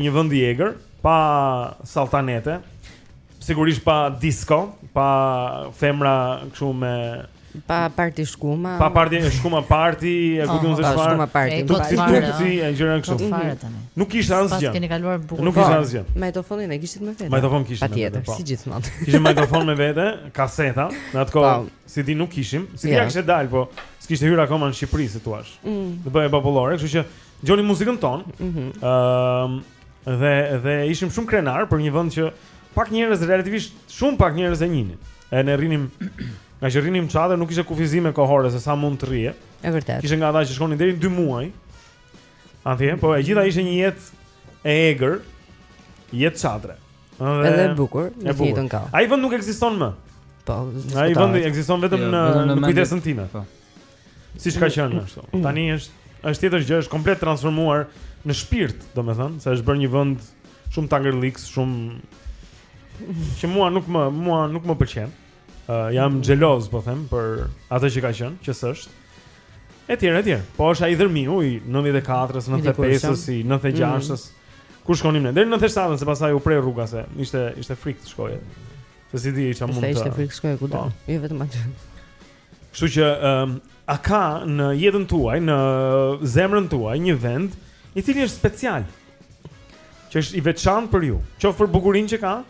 një vend i egër, pa saltanete. Sigurisht pa disco, pa femra kështu me pa parti shkuma. Pa parti shkuma parti, e ku di unë se çfarë. Shkuma parti. Do të thotë si e gjëra kështu. Po fare tani. Nuk kishte asgjë. Paskeni kaluar bukur. Nuk kishte po, asgjë. Magnetofonin e kishit me vete. Magnetofon kishim. Patjetër, po. si gjithmonë. Kishim magnetofon me vete, kaseta, në atë kohë. CD nuk kishim, CD-ja kishte dalë, po s'kishte hyrë akoma në Shqipëri, si thua. Mm. Të bëhej popullore, kështu që dëgjonim muzikën tonë. Ëm mm -hmm. uh, dhe dhe ishim shumë krenarë për një vend që pak njerëz relativisht shumë pak njerëz e njihnin. E ne rrinim ngaqë rrinim çadër, nuk kishte kufizime kohore se sa mund të rrije. Është e vërtetë. Kishte nga ata që shkonin deri në 2 muaj. Atje, po e gjitha ishte një jetë e egër, jetë çadre. Dhe edhe e bukur, në të njëjtën kohë. Ai vend nuk ekziston më. Po, ai vend ekziston vetëm jo, në në kujtesën time. Po. Siç ka qenë ashtu. Tani është është tjetër gjë, është komplet transformuar në shpirt, domethënë, se është bërë një vend shumë tangërllëks, shumë që mua nuk më mua nuk më pëlqen. uh, jam xheloz, po them, për atë që ka qenë, që s'është. Etj, etj. Po është ai Dhërmiu i 94-s, 95-s, 96-s. Mm. Ku shkonim ne? Deri në 97-ën, sepse pastaj u pre rruga se ishte ishte frikë të shkoje. Se s'e dije ça mund të. Ishte frikë shkoje kudo. Po. Jo vetëm aty. Kështu që um, a ka në jetën tuaj, në zemrën tuaj një vend i cili është special? Që është i veçantë për ju, qoftë për bukurinë që ka,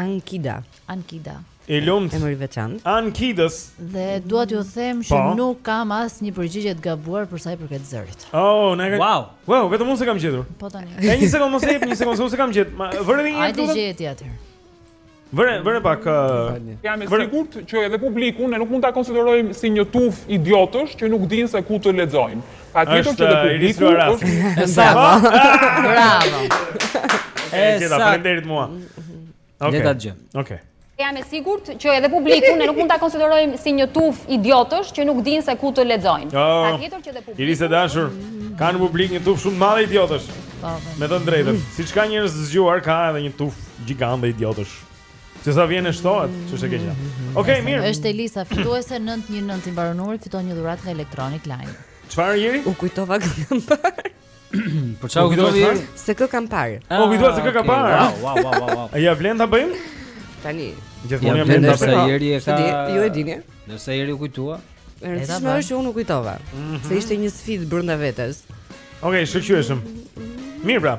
Ankida. Ankida. I lumtë. Emër i veçantë. Ankidës. Dhe dua t'ju them që po. nuk kam asnjë përgjigje të gabuar për sa i përket zërit. Oh, na ka. Wow. Wow, vetëm unë s'e kam gjetur. Po tani. Ka një sekondë mos e jep, një sekondë, unë s'e kam gjetur. Ma vëre një herë. Ai gjeti atë. Vëre, vëre pak. Uh, Jam i sigurt që edhe publiku ne nuk mund ta konsiderojmë si një tufë idiotësh që nuk dinë se ku të lexojnë. Patjetër që publiku është e saktë. Bravo. E gjete, faleminderit mua. Okej. Okay. Okej. Okay. Jam e sigurt që edhe publiku ne nuk mund ta konsiderojmë si një tufë idiotësh që nuk dinë se ku të lexojnë. Patjetër që edhe publiku. Iris e dashur, ka në publik një tufë shumë të madhe idiotësh. Po. Me të drejtën. Siç ka njerëz të zgjuar, ka edhe një tufë gjigande idiotësh. Që sa vjen e shtohet, që është e keqja. Okej, okay, mirë. Është Elisa fituese 919 i mbaron numri, fiton një dhuratë nga Electronic Line. Çfarë Jeri? U kujtova kë kam parë. Për çfarë u kujtove Jeri? Se kë kam parë. Ah, u kujtova se kë kam parë. Wow, wow, wow, wow. A ja vlen ta bëjmë? Tani. Gjithmonë ja vlen ta bëjmë. Sa Jeri e ka? Ju e dini? Nëse Jeri u kujtua. E rëndësishme është që unë u kujtova. Mhm. Se ishte një sfidë brenda vetes. Okej, okay, shoqyeshëm. Mirë pra.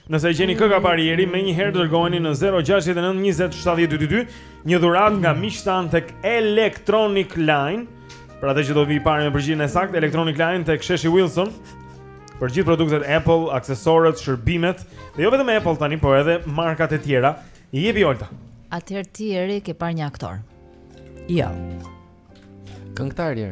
Nëse e gjeni kë ka parë Jeri, menjëherë dërgojeni në 069 20 70 222 një dhuratë nga miqtë tanë tek Electronic Line. Për atë që do vijë i pari me përgjigjen e saktë, Electronic Line tek Sheshi Wilson. Për gjithë produktet Apple, aksesorët, shërbimet, dhe jo vetëm Apple tani, por edhe markat e tjera, i jepi Olta. Atëherë ti Jeri ke parë një aktor. Jo. Këngëtar i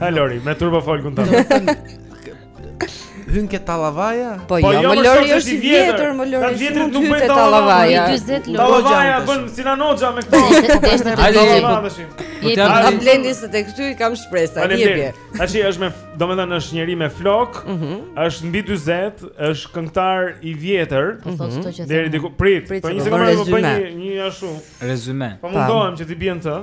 Ha Lori, me turbo fol ku ndan. Hyn ke tallavaja? Po, po jo, jo moj Lori është i vjetër, moj Lori. I vjetër nuk bën tallavaja. 40 Lori. Tallavaja bën Sinan Hoxha me këto. Është ai që po tallavaja. Po ti Blendi se tek ty kam shpresa, jepi. Tashi është me, domethënë është njëri me flok, mhm. është mbi 40, është këngëtar i vjetër. Po thotë mhm. që. Deri diku prit. Po një sekondë, po bëj një ashtu. Rezume. Po mundohem që t'i bie në të.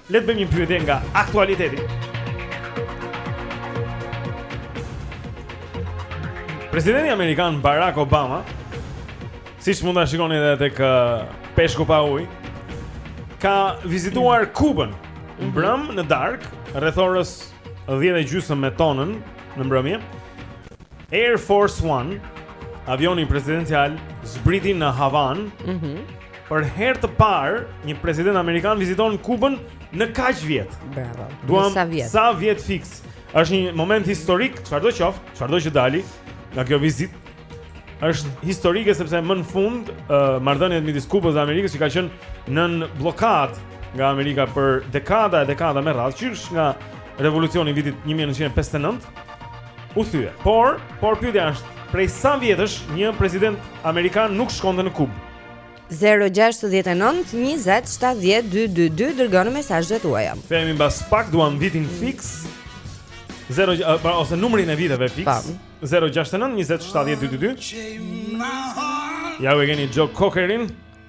Le të bëjmë një pyetje nga aktualiteti. Presidenti amerikan Barack Obama, siç mund ta shikoni edhe tek uh, peshku pa ujë, ka vizituar Kubën mhm. mbrëm në darkë, rreth orës 10:30 me tonën në mbrëmje. Air Force One, avioni presidencial, zbriti në Havanë. Mhm. Mm për herë të parë një president amerikan viziton Kubën në kaq vjet. Bravo. Duam sa vjet? Sa vjet fiks? Është një moment historik, çfarëdo qoftë, çfarëdo që të dali nga kjo vizitë. Është historike sepse më në fund uh, marrëdhëniet midis Kubës dhe Amerikës që ka qenë nën bllokadë nga Amerika për dekada e dekada me radhë, qysh nga revolucioni i vitit 1959. u thye. Por, por pyetja është, prej sa vjetësh një president amerikan nuk shkonte në Kubë? 069 20 70 222 Dërgoni mesazhet tuaja. E themi mbas pak, duam vitin mm. fiks 0, uh, pra, Ose numërin e viteve fiks 069 20 70 222 Ja ku e keni Joe Cockerin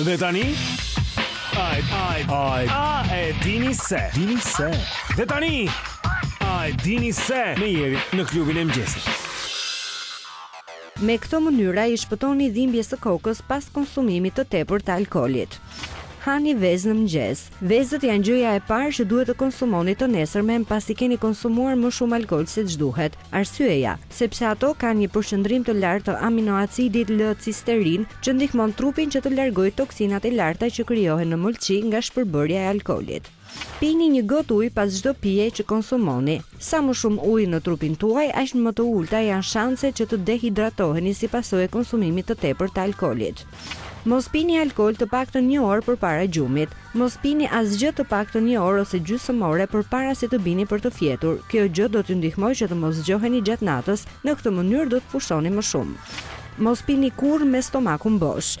Dhe tani Ai, ai, ai A e dini se Dini se Dhe tani A e dini se Me Jerin në Klubin e Mëngjesit Me këto mënyra i shpëtoni dhimbjes së kokës pas konsumimit të tepërt të alkoolit. Hani vezë në mëngjes. Vezët janë gjëja e parë që duhet të konsumoni të nesërmen pasi keni konsumuar më shumë alkool se ç'duhet. Arsyeja, sepse ato kanë një përqendrim të lartë të aminoacidit L-cisterin që ndihmon trupin që të largojë toksinat e larta që krijohen në mëlçi nga shpërbërja e alkoolit. Pini një gotë ujë pas çdo pijeje që konsumoni. Sa më shumë ujë në trupin tuaj, aq më të ulëta janë shanset që të dehidratoheni si pasojë e konsumimit të tepërt të alkoolit. Mos pini alkool të paktën një orë përpara gjumit. Mos pini asgjë të paktën një orë ose gjysëm ore përpara se të bini për të fjetur. Kjo gjë do t'ju ndihmojë që të mos zgjoheni gjatë natës, në këtë mënyrë do të pushoni më shumë. Mos pini kurrë me stomakun bosh.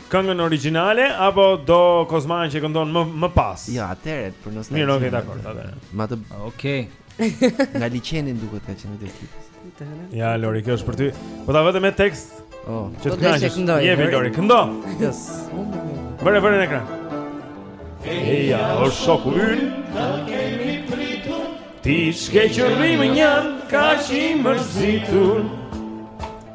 Këngën origjinale apo do Kozmanë që këndon më më pas? Jo, atëherë për nostalgji. Mirë, okay, dakor, atëherë. Ma të Okay. Nga liçenin duket ka qenë vetë tip. Ja, Lori, kjo është për ty. Po ta vë edhe me tekst. Oh, që të kënaqesh. Jepi Lori, këndo. Yes. Vëre vëre në ekran. Eja, o shoku ynë, të kemi pritur. Ti s'ke qenë dhe jemi mërzitur.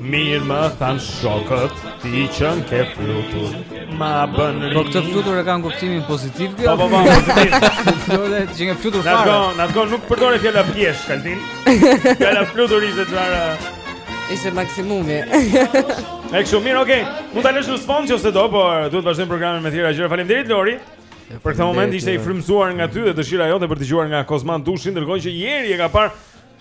Mirë më thanë shokët, ti qënke flutur, ma bënë rritë Po këtë flutur e ka në kuptimin pozitiv kjo? Po, po, po, pozitiv Qënke flutur fare Në atë kohë, në atë kohë, nuk përdorej fjala pjeshkë, Altin Fjala flutur ishte të vara Ishte maksimumi E kështu, mirë, okej okay. Mund ta lësh në sfond nëse do, po duhet të vazhdojmë programin me të tjera gjëra Faleminderit, Lori Për këtë moment ishte i frymëzuar nga ty dhe dëshira jote për të dëgjuar nga Kozma Dushi Ndërkohë që Jeri e ka parë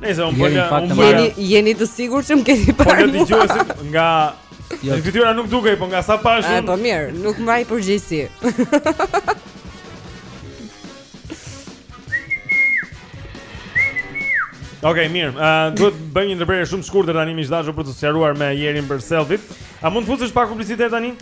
Nëse un po jeni jeni të sigurt që më keni parë. Po dëgjuesit nga Jo. Fytyra nuk dukej, po nga sa pashë unë. Po mirë, nuk mbaj përgjegjësi. Okej, okay, mirë. Ë uh, duhet bëjmë një ndërprerje shumë të shkurtër tani miq të dashur për t'u sqaruar me Jerin për selfie. A mund të futësh pak publicitet tani?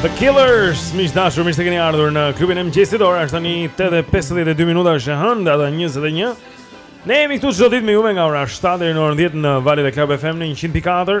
The Killers, miq të dashur, mirë se keni ardhur në klubin e mëngjesit. Ora është tani 8:52 minuta është e hënë, data 21. Ne jemi këtu çdo ditë me ju nga ora 7 deri në orën 10 në valët e Club FM në 100.4.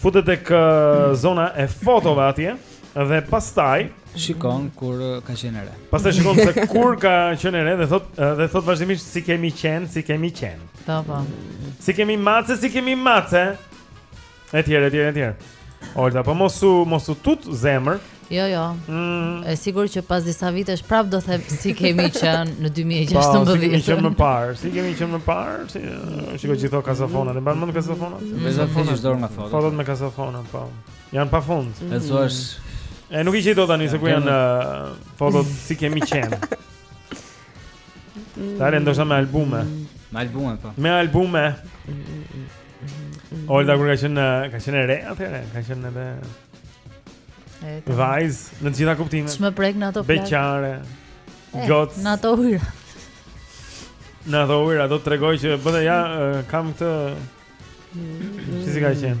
Futet tek zona e fotove atje dhe pastaj shikon kur ka qenë e re. Pastaj shikon se kur ka qenë e re dhe thot dhe thot vazhdimisht si kemi qen, si kemi qen. Po po. Si kemi mace, si kemi mace. Etj, etj, etj. Olta, po mos u mos u tut zemër. Jo, jo. Mm. E sigurt që pas disa vitesh prap do them si kemi qenë në 2016. Po, si kemi qenë më parë? Si kemi qenë më parë? S'i shikoj gjithë kasafonat, e mban mend kasafonat? Mm. Vetë mm. hiqe dorë nga fotot. Fotot me kasafonat, po. Janë pa fund. Mm. E thua E nuk i gjej dot tani se ku janë fotot si kemi qenë. Tare ndoshta me albume. Me albume po. Me albume. Olta kur ka qenë ka qenë e re atëhere, ka qenë edhe Vajz, në të gjitha kuptimet. Ç'më prek në ato plagë. Beqare. Eh, Goc. Në ato ujra. Në ato ujra do të tregoj që bënë ja kam këtë. Si si ka qenë?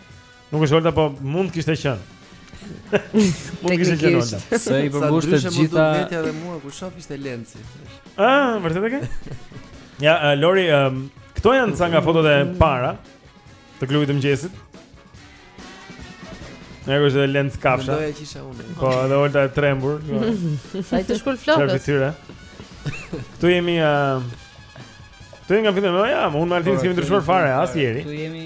Nuk është Olta, po mund kishte qenë. Mund kishte qenë Olta. Se i përmbush të gjitha. Sa vetja dhe mua kur shoh ishte Lenci. Ah, vërtet e ke? Ja, uh, Lori, um, këto janë ca nga fotot e para të klubit të mëngjesit. Ne gjozë dhe Lenc kafsha. Do e kisha unë. Po, edhe Olta e trembur. Sa të të shkul flokët. Këtu jemi uh, Këtu jemi nga fillim, ja, unë me Altin s'kemi ndryshuar fare, as Jeri. Këtu jemi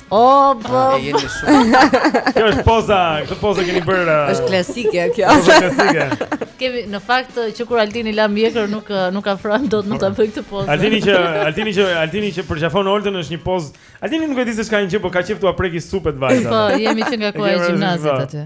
O, po. Ah, jeni shumë. Kjo është poza, këtë pozë keni bërë. Uh, është klasike kjo. Është klasike. Kemi në fakt uh, që kur Altini la mjekrën nuk uh, nuk afron dot më ta bëjë këtë pozë. Altini që Altini që Altini që përqafon Oltën është një pozë. Altini nuk e di se ç'ka një gjë, por ka qejf t'ua prekë supet vajzave. Po, jemi që nga koha e gjimnazit aty.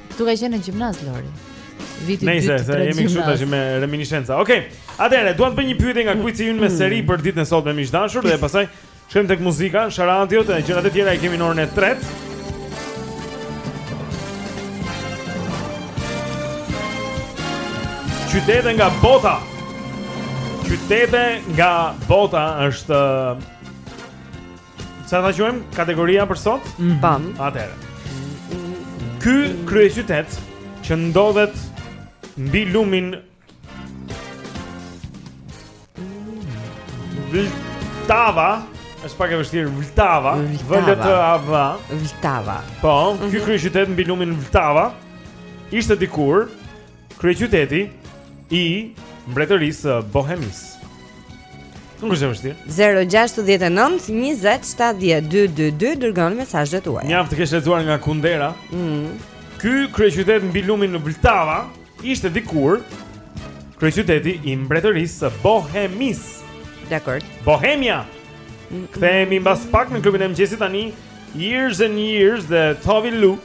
Këtu ka qenë në gjimnaz Lori. Viti 2 të gjimnaz. Nëse jemi këtu tash me reminiscenca. Okej. Okay. Atëherë, duam të bëjmë një pyetje nga kuici ynë me mm. seri për ditën e sotme miq të dashur dhe pastaj shkojmë tek muzika, sharantiot e gjërat e tjera i kemi në orën e 3. Qytete nga bota. Qytete nga bota është Si ta quajmë kategoria për sot? Mm -hmm. Pam. Atëherë. Ky kryeqytet që ndodhet mbi lumin Vltava, është pak e vështirë Vltava, V L T A V A. Vltava. Po, mm -hmm. ky mhm. kryeqytet mbi lumin Vltava ishte dikur Kryeqyteti i Mbretërisë së Bohemisë. Nuk është e vështirë. 069 20 70 222 dërgoni mesazhet tuaja. Mjafton të kesh lexuar nga Kundera. Mhm. Ky kryeqytet mbi lumin Vltava ishte dikur kryeqyteti i Mbretërisë së Bohemisë. Dakord. Bohemia. Kthehemi mbas pak me klubin e mëngjesit tani. Years and Years dhe Tove Lo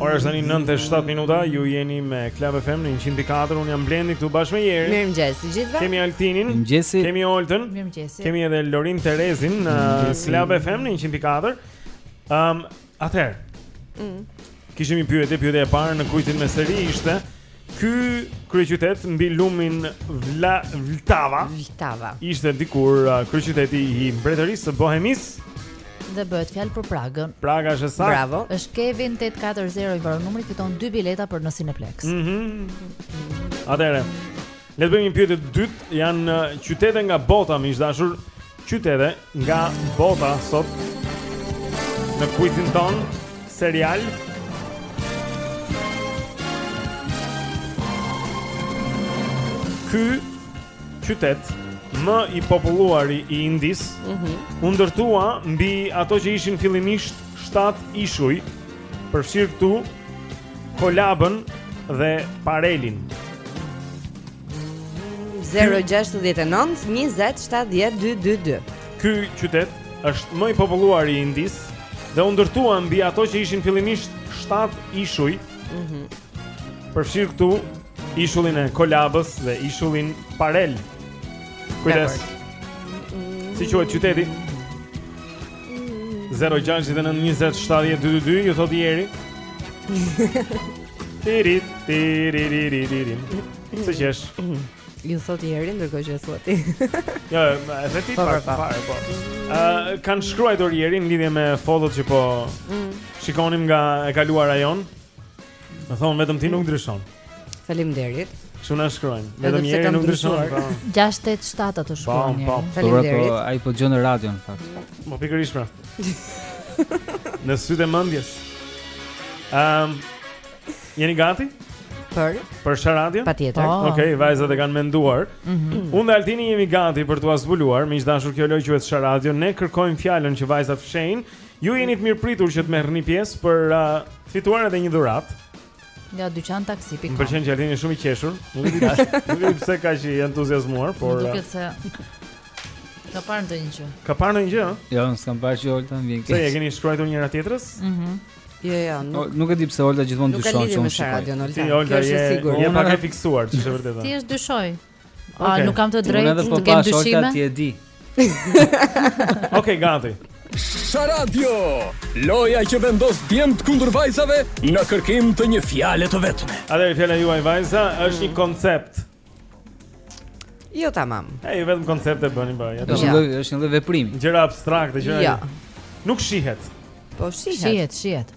Ora është tani 9:07 minuta, ju jeni me Club FM në 104, unë jam Blendi këtu bashkë me Jerin. Mirëmëngjes, të gjithëve. Kemi Altinin, mirëmëngjes. Kemi Oltën, mirëmëngjes. Kemi edhe Lorin Terezin në Club FM në 104. Ehm, um, atëherë. Mm. Kishim një pyetje, pyetja e parë në kuicin me seri ishte Ky kryeqytet mbi lumin Vla Vltava. Vltava. Ishte dikur uh, kryeqyteti i Mbretërisë së Bohemisë. Dhe bëhet fjalë për Pragën. Praga është e saktë. Bravo. Është Kevin 840 i mbaron numri fiton 2 bileta për në Cineplexx. Mhm. Mm Atëherë. Le të bëjmë një pyetje të dytë, janë uh, qytete nga bota, miq të dashur, qytete nga bota sot në kuizin tonë serial. Ky qytet më i populluari i Indisë, mm -hmm. u ndërtua mbi ato që ishin fillimisht 7 ishuj, përfshirë këtu Kolabën dhe Parelin. 0-6-9-27-12-22 Ky qytet është më i populluar i Indisë Dhe u ndërtua mbi ato që ishin fillimisht 7 ishuj mm -hmm. Përfshirë këtu ishullin e Kolabës dhe ishullin Parel Kujdes Si quhet qyteti 0-6-9-27-12-2 Ju thotë Jeri Tirit, tiririririm Se që është Ju thotë Jeri, ndërkohë që e thua ti Jo, edhe ti po, parë, po, po. parë, po Kanë shkruajtur Jeri në lidhje me fotot që po mm. Shikonim nga e kaluara jonë Më thonë vetëm ti nuk ndryshon. Faleminderit. Kush na shkruan? Vetëm njëri nuk ndryshon. 687 ato shkruan. Po, po. po Faleminderit. Po, ai po dëgjon radion në fakt. Po pikërisht pra. Në sytë e mendjes. Ehm. Jeni gati? Për për Sha Radio? Patjetër. Oh. Okej, okay, vajzat e kanë menduar. Mm -hmm. Unë dhe Altini jemi gati për t'ua zbuluar. Miq të dashur, kjo lojë quhet Sha Radio. Ne kërkojmë fjalën që vajzat fshehin Ju jeni të mirëpritur që të merrni pjesë për të fituar edhe një dhuratë. Nga dyqan taksi. Më pëlqen që Altini shumë i qeshur. Nuk e di pse, nuk e di pse kaq i entuziazmuar, por Nuk duket se ka parë ndonjë gjë. Ka parë ndonjë gjë? Jo, s'kam parë gjë Olta më vjen keq. S'e keni shkruar njëra tjetrës? Mhm. Mm Jo, jo, nuk nuk e di pse Olta gjithmonë dyshon që unë shikoj. Ti Olta je, je pak e fiksuar, ç'është vërtetë. Ti është dyshoj. A nuk kam të drejtë të kem dyshime? Ti e di. Okej, gati. Sharadio, loja që vendos djemt kundër vajzave në kërkim të një fjale të vetme. Atëherë fjala juaj vajza është një mm. koncept. Jo tamam. Ej, vetëm koncepte bëni be. Ja, është një lloj, është një lloj veprimi. Gjëra abstrakte, gjëra. Jo. Nuk shihet. Po shihet. Shihet, shihet.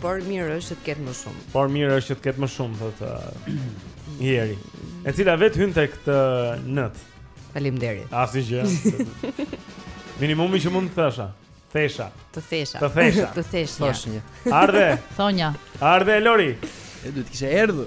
Por mirë është që të ketë më shumë. Por mirë është që të ketë më shumë, thotë uh, Jeri. E cila vetë hyn tek të tanët. Faleminderit. Asgjë. Minimumi që mund të thasha. Thesha. Të thesha. Të thesha. Të thesha. Thoshnja. Erdhe. Thonja. Erdhe Lori. E duhet të kishe ardhur.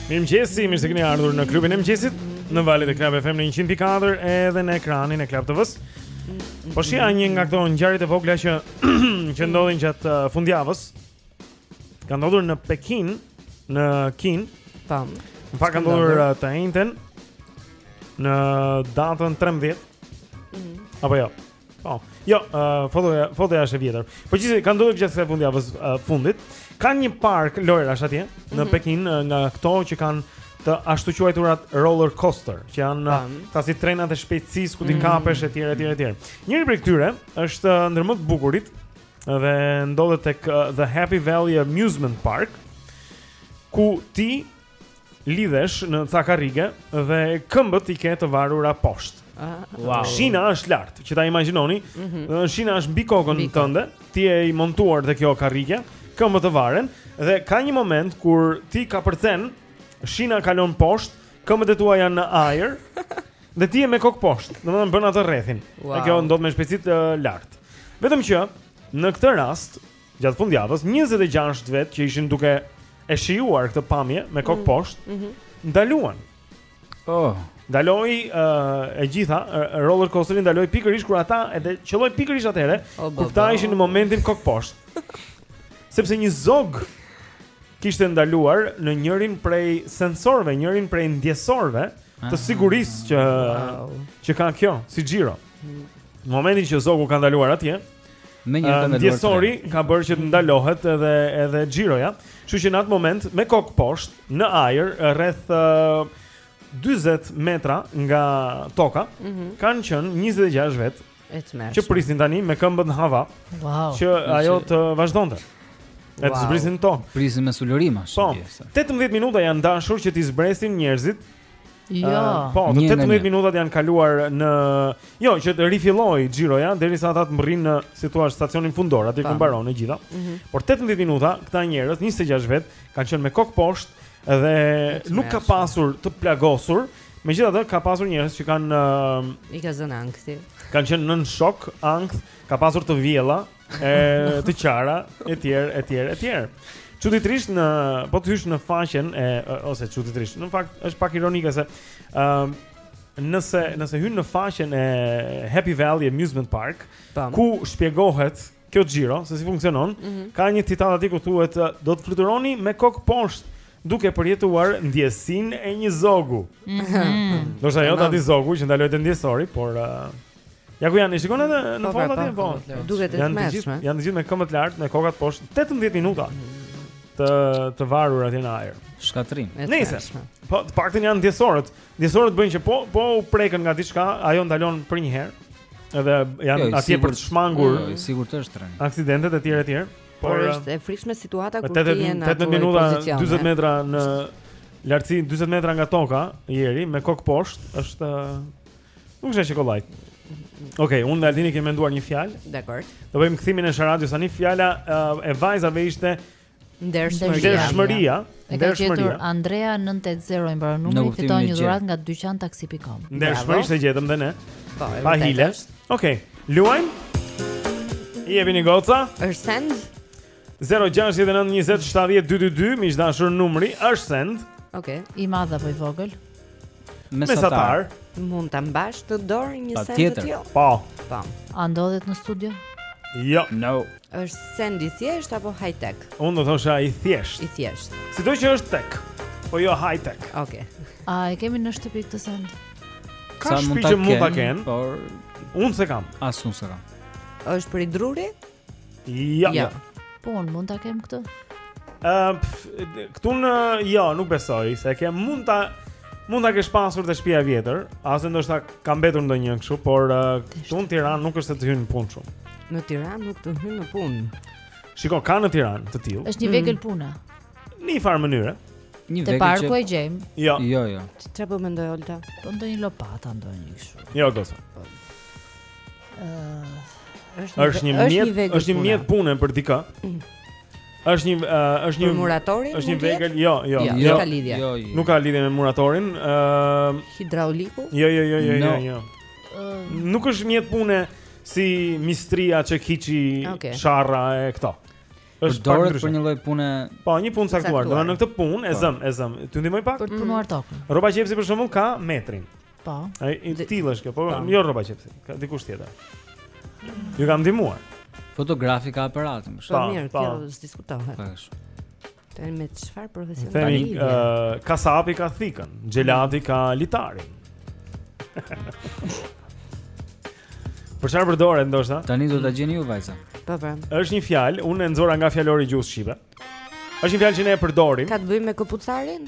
Mirëmëngjesi, mirë se keni ardhur në klubin e mëngjesit në valët e Club FM në 104 edhe në ekranin e Club TV-s. Po shihja një nga këto ngjarjet e vogla që që ndodhin gjatë uh, fundjavës. Ka ndodhur në Pekin, në Kinë, tam. Në fakt ka ndodhur uh, të enjten në datën 13. Mm -hmm. Apo jo. Po. Jo, uh, fotoja, fotoja është e vjetër. Po gjithsesi ka ndodhur gjatë kësaj fundjavës uh, fundit. Ka një park lojërash atje mm -hmm. në mhm. Pekin uh, nga këto që kanë të ashtuquajturat roller coaster, që janë uh, ca si trenat e shpejtësisë ku ti mm -hmm. kapesh etj etj etj. Njëri prej këtyre është uh, ndër më të bukurit dhe ndodhet tek uh, The Happy Valley Amusement Park ku ti lidhesh në ca karrige dhe këmbët i ke të varura poshtë. Ah. Wow. Shina është lart, që ta imagjinoni. Mm -hmm. Shina është mbi kokën tënde, ti je i montuar te kjo karrige, këmbët të varen dhe ka një moment kur ti kapërcen, shina kalon poshtë, këmbët e tua janë në ajër dhe ti je me kokë poshtë. Domethënë bën atë rrethin. Wow. Kjo ndodh me shpejtësi të lartë. Vetëm që në këtë rast gjatë fundjavës, 26 vetë që ishin duke e shijuar këtë pamje me kokë mm. poshtë, mm -hmm. ndaluan. Oh. Ndaloi uh, e gjitha, uh, roller coasteri ndaloi pikërisht kur ata edhe qëlloi pikërisht atëherë, oh, kur ata ishin në momentin kokë poshtë. Sepse një zog kishte ndaluar në njërin prej sensorëve, njërin prej ndjesorëve të ah. sigurisë që wow. që ka kjo, si xhiro. Mm. Në momentin që zogu ka ndaluar atje, Ndjesori ka bërë që të ndalohet edhe edhe xhiroja. Kështu që në atë moment me kokë poshtë në ajër rreth uh, 40 metra nga toka mm -hmm. kanë qenë 26 vetë që prisnin tani me këmbët në hava. Wow. Që ajo të vazhdonte. E të zbrisnin në tokë Prisin mes ulërimash Po, 18 minuta janë dashur që t'i zbresin njerëzit Jo. Uh, po, të 18 minutat janë kaluar në Jo, që të rifillojë xhiroja derisa ata të mbërrinin në si thua stacionin fundor, aty ku mbaron e gjitha. Mm -hmm. Por 18 minuta këta njerëz 26 vetë kanë qenë me kokë poshtë dhe nuk ka pasur të plagosur. Megjithatë ka pasur njerëz që kanë uh, i ka zënë ankthi. Kanë qenë nën shok, ankth, ka pasur të vjella, e të qara etj etj etj. Çuditërisht në po të hysh në faqen e ose çuditërisht, në fakt është pak ironike se ë uh, nëse nëse hyn në faqen e Happy Valley Amusement Park, Tam. ku shpjegohet kjo xhiro se si funksionon, mm -hmm. ka një citat aty ku thuhet do të fluturoni me kokë poshtë duke përjetuar ndjesinë e një zogu. Mm -hmm. Do të thotë ai zogu që ndaloi te ndjesori, por uh, Ja ku janë, shikon edhe në fund atje, po. po. Duket e tmerrshme. Janë të gjithë me këmbët lart, me kokat poshtë, 18 minuta. Të të varur atje në ajër. Shkatrim. Nëse. Po, të paktën janë ndjesorët. Ndjesorët bëjnë që po po u prekën nga diçka, ajo ndalon përnjëherë. Edhe janë jo, atje për të shmangur. Jo, jo, sigurt është tren. Aksidentet e tjera etj. Por, por është e frikshme situata kur ti je në 18 minuta 40 metra në lartësi 40 metra nga toka je e rri me kokë poshtë është Nuk është çikollaj. Okej, okay, unë dhe Altini kemi menduar një fjalë. Dakord. Do bëjmë kthimin e sharadios tani fjala uh, e vajzave ishte ndershmëria. Ndershmëria. E ka gjetur Andrea 980 i mbaron numri fiton një dhuratë nga dyqantaksi.com. Ndershmërisht e gjetëm dhe ne. Po, pa hile. Okej. Okay. Luajmë. Jepini goca. Është send. 069 20 70 222 miq të dashur numri është send. Okej, okay. i madh apo i vogël? Mesatar. Mund ta mbash në dorë një send të tillë? Po. Po. A ndodhet në studio? Jo. No. Është send i thjeshtë apo high tech? Unë do thosha i thjeshtë. I thjeshtë. Sidoqë është tech, po jo high tech. Okej. Okay. A e kemi në shtëpi këtë send? Ka shtëpi që mund ta kenë, por unë s'e kam. As unë s'e kam. Është prej druri? Jo. Jo. Po unë mund ta kem këtë? Ëm këtu në jo, nuk besoj se e ke mund ta mund ta kesh pasur te shtëpia e vjetër, ose ndoshta ka mbetur ndonjë kështu, por këtu në Tiranë nuk është se të hyn në punë shumë. Në Tiranë nuk të hyn në punë. Shiko, ka në Tiranë të tillë. Është një vegël mm. pune. Në një farë mënyre. Një vegël. Te parku e gjejmë. Jo. Jo, jo. Çfarë po mendon Olta? Po ndonjë lopatë ndonjë kështu. Jo, do të. Është është një mjet, është një mjet pune për dikë. Është një është një muratori, është një vegël, jo, jo, jo, jo, ka lidhje. Jo, jo. Nuk ka lidhje me muratorin, ë hidrauliku? Jo, jo, jo, jo, jo, jo. Nuk është mjet pune si mistria çekiçi sharra e këto. Është dorë për një lloj pune. Po, një punë e caktuar. Domethënë këtë punë e po. zëmë, e zëmë. T'ju ndihmoj pak? Për të punuar tokën. Rrobaqepësi për shembull ka metrin. Po. E tillë është kjo, po jo rrobaqepësi, ka dikush tjetër. Ju kam ndihmuar. Fotografi ka aparatin, kështu. Po mirë, kjo s'diskutohet. Po kështu. Tani me çfarë profesion tani? Tani ë uh, kasapi ka thikën, xhelati ka litarin. Për çfarë përdoret ndoshta? Tani do ta gjeni ju vajza. Po po. Është një fjalë, unë e nxora nga fjalori i gjuhës shqipe. Është një fjalë që ne e përdorim. Ka të bëjë me këpucarin?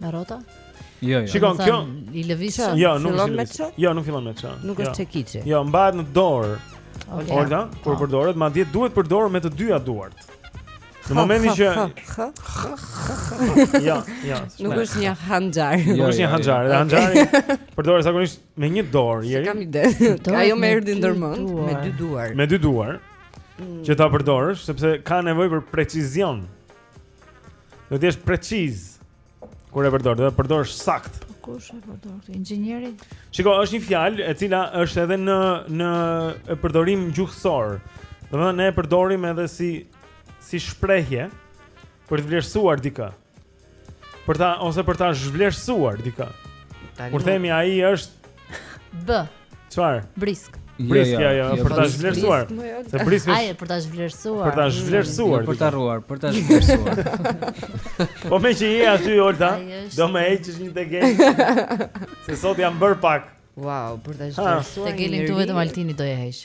Me rrota? Jo, jo. Shikon kjo. I lëviz. Jo, nuk fillon me ç. Jo, nuk fillon me ç. Nuk është çekiçi. Jo. jo, mbahet në dorë. Okay. Olta, kur po. përdoret, madje duhet përdorur me të dyja duart. Në momentin që Ja, ja. Nuk është një hanxhar. Jo, nuk është një hanxhar, hanxhari përdoret zakonisht me një dorë, jeri. Kam ide. Ajo më erdhi ndërmend me dy duar. Me dy duar. Mm. Që ta përdorësh sepse ka nevojë për precizion. Do të jesh preciz kur e përdor, do e përdorësh sakt. Po kush e përdor? Inxhinieri. Shiko, është një fjalë e cila është edhe në në përdorim gjuhësor. Domethënë ne e përdorim edhe si si shprehje për të vlerësuar dikë. Për ta ose për ta zhvlerësuar dikë. Kur themi ai është B. Çfarë? Brisk. Jo, brisk, jo, jo, jo, për ta zhvlerësuar. Se brisk është. Ai për ta zhvlerësuar. Për ta mm. zhvlerësuar. Për ta rruar, për ta zhvlerësuar. Po meqë je aty Olta, do më heqësh një tegel. Se sot jam bërë pak. Wow, për ta zhvlerësuar. Tegelin këtu vetëm Altini do e heq.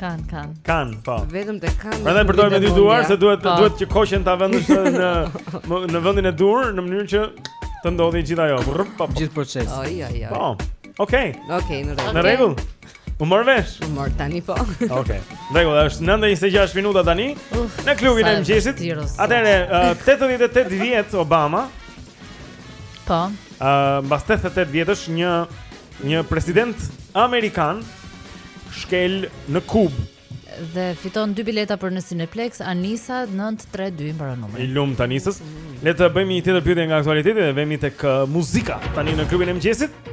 Kan, kan. Kan, po. Vetëm te kan. Prandaj përdor me dy duar se duhet po. duhet që koqen ta vendosh në në vendin e duhur në mënyrë që të ndodhi gjithë ajo. Gjithë procesi. Ai ai ai. Po. Okej. Okej, në rregull. Në rregull. U mor vesh. U mor tani po. Okej. Rregull, është 9:26 minuta tani në klubin e mëngjesit. Atëherë 88 vjet Obama. Po. Ëh, mbas 88 vjetësh një një president amerikan shkel në Kubë dhe fiton dy bileta për në Cineplexx Anisa 932 mbaron numri. I lumtë Anisës. Le të bëjmë një tjetër pyetje nga aktualiteti dhe vemi tek uh, muzika tani në klubin e mëngjesit.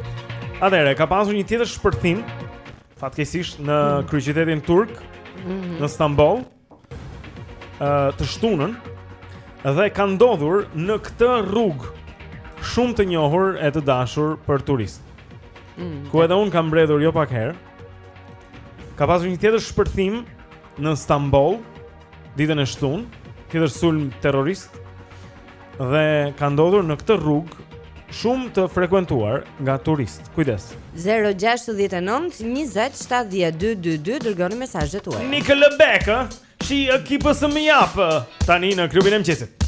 Atëherë ka pasur një tjetër shpërthim fatkeqësisht në mm. kryeqytetin turk mm -hmm. në Stamboll. uh, të shtunën dhe ka ndodhur në këtë rrugë shumë të njohur e të dashur për turistë. Mm. Ku edhe unë kam bredhur jo pak herë. Ka pasur një tjetër shpërthim në Stamboll ditën e shtunë, tjetër sulm terrorist. Dhe ka ndodhur në këtë rrugë shumë të frekuentuar nga turistë. Kujdes. 069 20 70 222 dërgoni mesazhet tuaja. Nickelback, She Keeps Me Up. Tani në klubin e mëngjesit.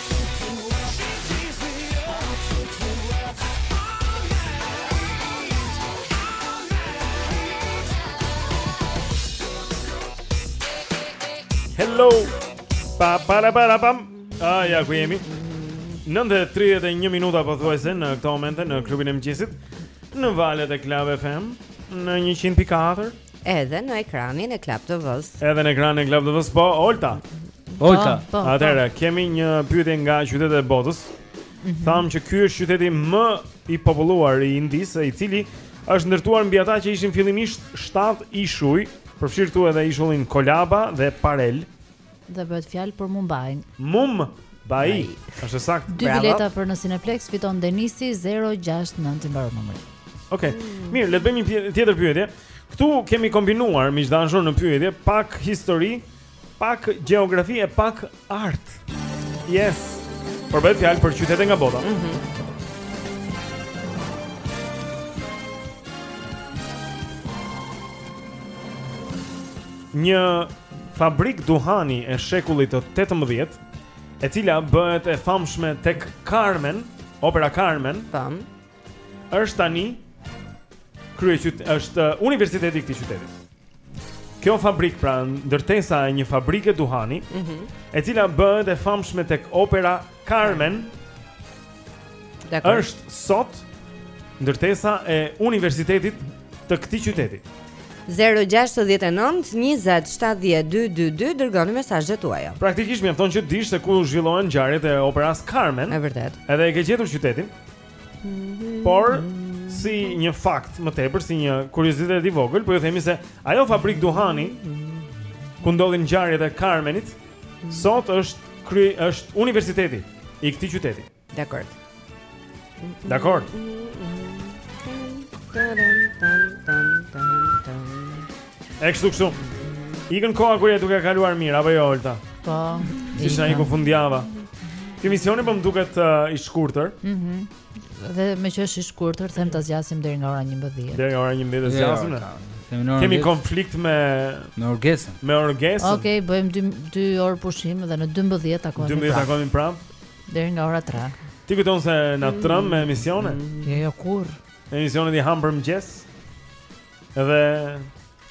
Hello. Pa para para pam. Ah, ja ku jemi. 9:31 minuta pothuajse në këtë moment në klubin e mëngjesit në valët e Club FM në 100.4 Edhe në ekranin e Club TV-s. Edhe në ekranin e Club TV-s, po Olta. Po, Olta. Po, po, Atëherë kemi një pyetje nga qytetet e botës. Mm -hmm. Thamë që ky është qyteti më i populluar i Indisë, i cili është ndërtuar mbi ata që ishin fillimisht 7 ishuj, përfshirë këtu edhe ishullin Kolaba dhe Parel. Dhe bëhet fjalë për Mumbai-n. Mumbai. Është saktë. Dy bileta për në Cineplex fiton Denisi 069 i mbaron numri. Okej. Okay. Mm. Mirë, le të bëjmë një tjetër pyetje. Ktu kemi kombinuar miq të dashur në pyetje pak histori, pak gjeografi e pak art. Yes. Por bëhet fjalë për qytete nga bota. Mhm. Mm Një fabrikë duhani e shekullit të 18, e cila bëhet e famshme tek Carmen, opera Carmen. Tam. Është tani kryeqytet është universiteti i këtij qyteti. Kjo fabrikë pra ndërtesa e një fabrike duhani, mm -hmm. e cila bëhet e famshme tek opera Carmen është sot ndërtesa e universitetit të këtij qyteti. 0692070222 Dërgoni mesazhet tuaja Praktikisht mjafton që të dish se ku zhvillohen ngjarjet e operas Carmen E vërtetë Edhe e ke gjetur qytetin mhm. Por si një fakt më tepër, si një kuriozitet i vogël Po ju themi se ajo fabrikë duhani Ku ndodhin ngjarjet e Carmenit Sot është kry është universiteti i këtij qyteti. Dakor. Dakor. E kështu kështu. Ikën koha kur je duke kaluar mirë, apo jo, Olta? Po. Siç na iku fundjava. Ky emisioni po më duket uh, i shkurtër. Mhm. Mm Dhe me që është i shkurtër, them ta zgjasim deri nga ora 11. Deri nga ora 11 e zgjasim. Kemi konflikt me me Orgesën. Me Orgesën. Okej, okay, bëjmë 2 2 orë pushim dhe në 12 takohemi. 12 takohemi prap. Deri nga ora 3. Ti kujton se na tremb me emisione? Jo, jo kurrë. Emisionet i ham për mëngjes. Edhe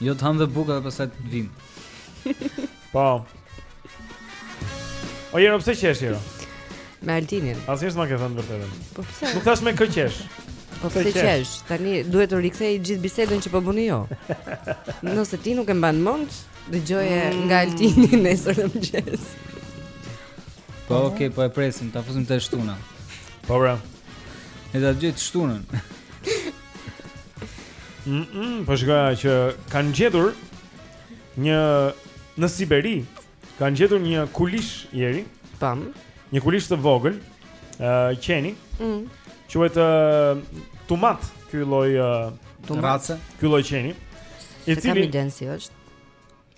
Jo të hamë dhe bukë dhe pastaj të vijmë Po O Jero pse qesh Jero? Me Altinin Asnjëherë s'ma ke thënë të vërtetën Po pse? Nuk thashë me kë qesh Po pse qesh? Tani duhet të rikthej gjithë bisedën që po bëni jo Nëse ti nuk e mban mend Dëgjoje mm. nga Altini nesër në mëgjes Po okej, okay, po e presim, ta fusim të shtuna Po bra E da gjithë shtunën Mm -mm, po shikoja që kanë gjetur një në Siberi kanë gjetur një këlysh qeni. Tam. Një këlysh të vogël, ë uh, qeni. Mm. Quhet uh, tumat, ky lloj uh, tumat. Ky lloj qeni. I cili është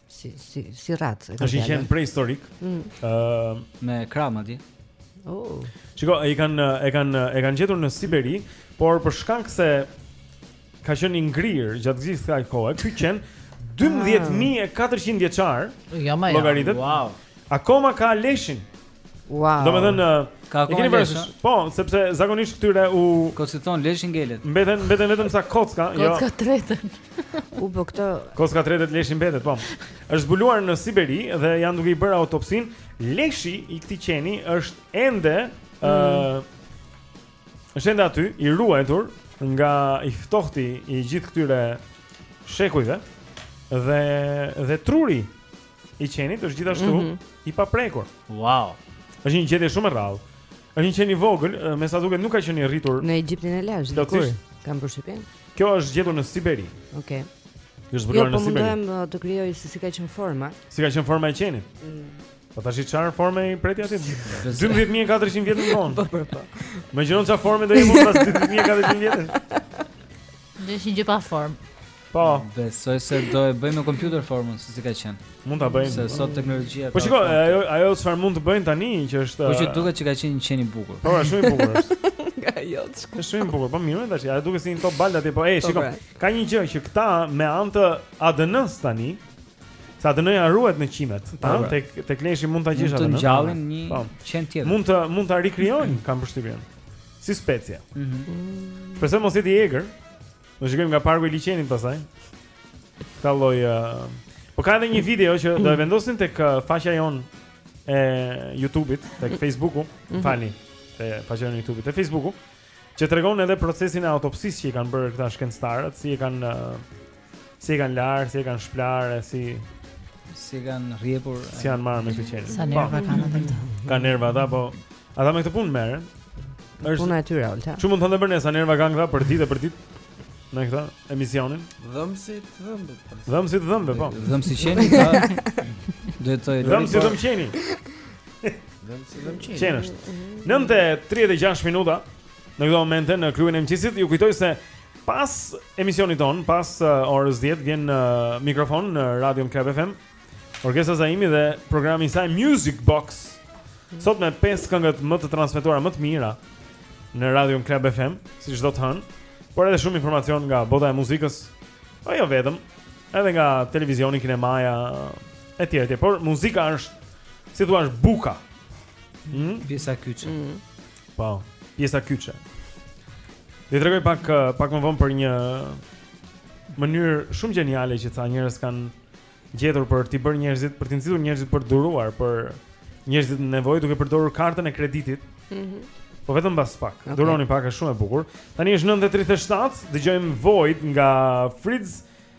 si si si racë. Është një qen prehistorik. Ëh mm. uh, me kram aty. Oh. Shiko, e kanë e kanë e kanë gjetur në Siberi, por për shkak se ka qenë i ngrirë gjatë gjithë kësaj kohe, ky qen 12400 ah. vjeçar. Ja më. Wow. Akoma ka leshin. Wow. Domethënë, uh, ka akoma leshin. Po, sepse zakonisht këtyre u kociton leshi ngelet. Mbeten mbeten vetëm sa kocka, jo. Kocka tretet. U bë këtë. Kocka tretet leshi mbetet, po. Është zbuluar në Siberi dhe janë duke i bërë autopsinë. Leshi i këtij qeni është ende ë uh, mm. është ende aty i ruajtur nga i ftohti i gjithë këtyre shekujve dhe dhe truri i qenit është gjithashtu mm -hmm. i paprekur. Wow. Është një gjetje shumë e rrallë. Është një qen i vogël, me sa duket nuk ka qenë i rritur në Egjiptin e lashtë. Do të thotë, kam përshtypjen. Kjo është gjetur në Siberi. Okej. Okay. U zbulua jo, në po Siberi. Jo, mundohem të krijoj se si ka qenë forma. Si ka qenë forma e qenit? Mm. Po tashi çfarë forme pret ti aty? 12400 vjet më vonë. Po po po. Imagjino ça forme do i mund pas 12400 vjetësh. Do ishte një gjë pa formë. Po. Besoj se do e bëjnë në kompjuter formën, se si ka qenë. Mund ta bëjnë. Se sot teknologjia. Po shiko, ajo ajo çfarë mund të bëjnë tani që është Po që duket që ka qenë një qen i bukur. Po, është shumë i bukur është. Nga ajo. Është shumë i bukur, po mirë tash, ajo duket si një top balte aty, po e po, shiko. Po. Ka një gjë që këta me anë të ADN-së tani, se ADN-ja ruhet në qimet, po, ëh, tek tek leshi mund ta gjesh atë. Mund të ngjallin një qen tjetër. Mund të mund ta rikrijojnë, kam përshtypjen. Si specie. Mhm. Mm Shpresoj mos jetë i egër. Do shkojmë nga parku i liqenit pastaj. Këta lloj uh... Po ka edhe një video që do e vendosin tek uh, faqja jonë e YouTube-it, tek mm. Facebook-u, mm -hmm. fani, te faqja jonë e YouTube-it, te Facebook-u, që tregon edhe procesin e autopsisë që i kanë bërë këta shkencëtarët, si e kanë uh, Si e kanë larë, si e kanë shplarë, si si kanë rrjepur, si janë marrë me këtë qenë. Sa po. nerva kanë ata këta. Ka nerva ata, po. Ata me këtë punë merren. Është puna e tyre, Olta. Ç'mund të thonë për ne sa nerva kanë këta për ditë e për ditë? Në këta emisionin? Dhëmsit, dhëmbë. Po. Dhëmsit, dhëmbë, po. Dhëmsi qeni ka. Duhet të thotë. Dhëmsi dhëm qeni. Dhëmsi dhëm qeni. Qenësh. 9:36 minuta. Në këto momente në klubin e mëngjesit ju kujtoj se pas emisionit tonë, pas uh, orës 10 vjen në uh, mikrofon në Radio Club FM. Orkesa Zaimi dhe programi i saj Music Box. Sot me pesë këngët më të transmetuara më të mira në Radio Club FM, si çdo të hënë, por edhe shumë informacion nga bota e muzikës. Po jo vetëm, edhe nga televizioni, kinemaja etj etj, por muzika është si të thuash buka. Mm? Pjesa kyçe. Mm. Po, pjesa kyçe. Do të tregoj pak, eh, pak më vonë për një mënyrë shumë gjeniale që ca njerëz kanë gjetur për t'i bërë njerëzit, për t'i nxitur njerëzit për të dhuruar, për njerëzit në nevojë duke përdorur kartën e kreditit. Mhm. Po vetëm mbas pak. Okay. Duroni pak, është shumë e bukur. Tani është 9:37, dëgjojmë Void nga Fritz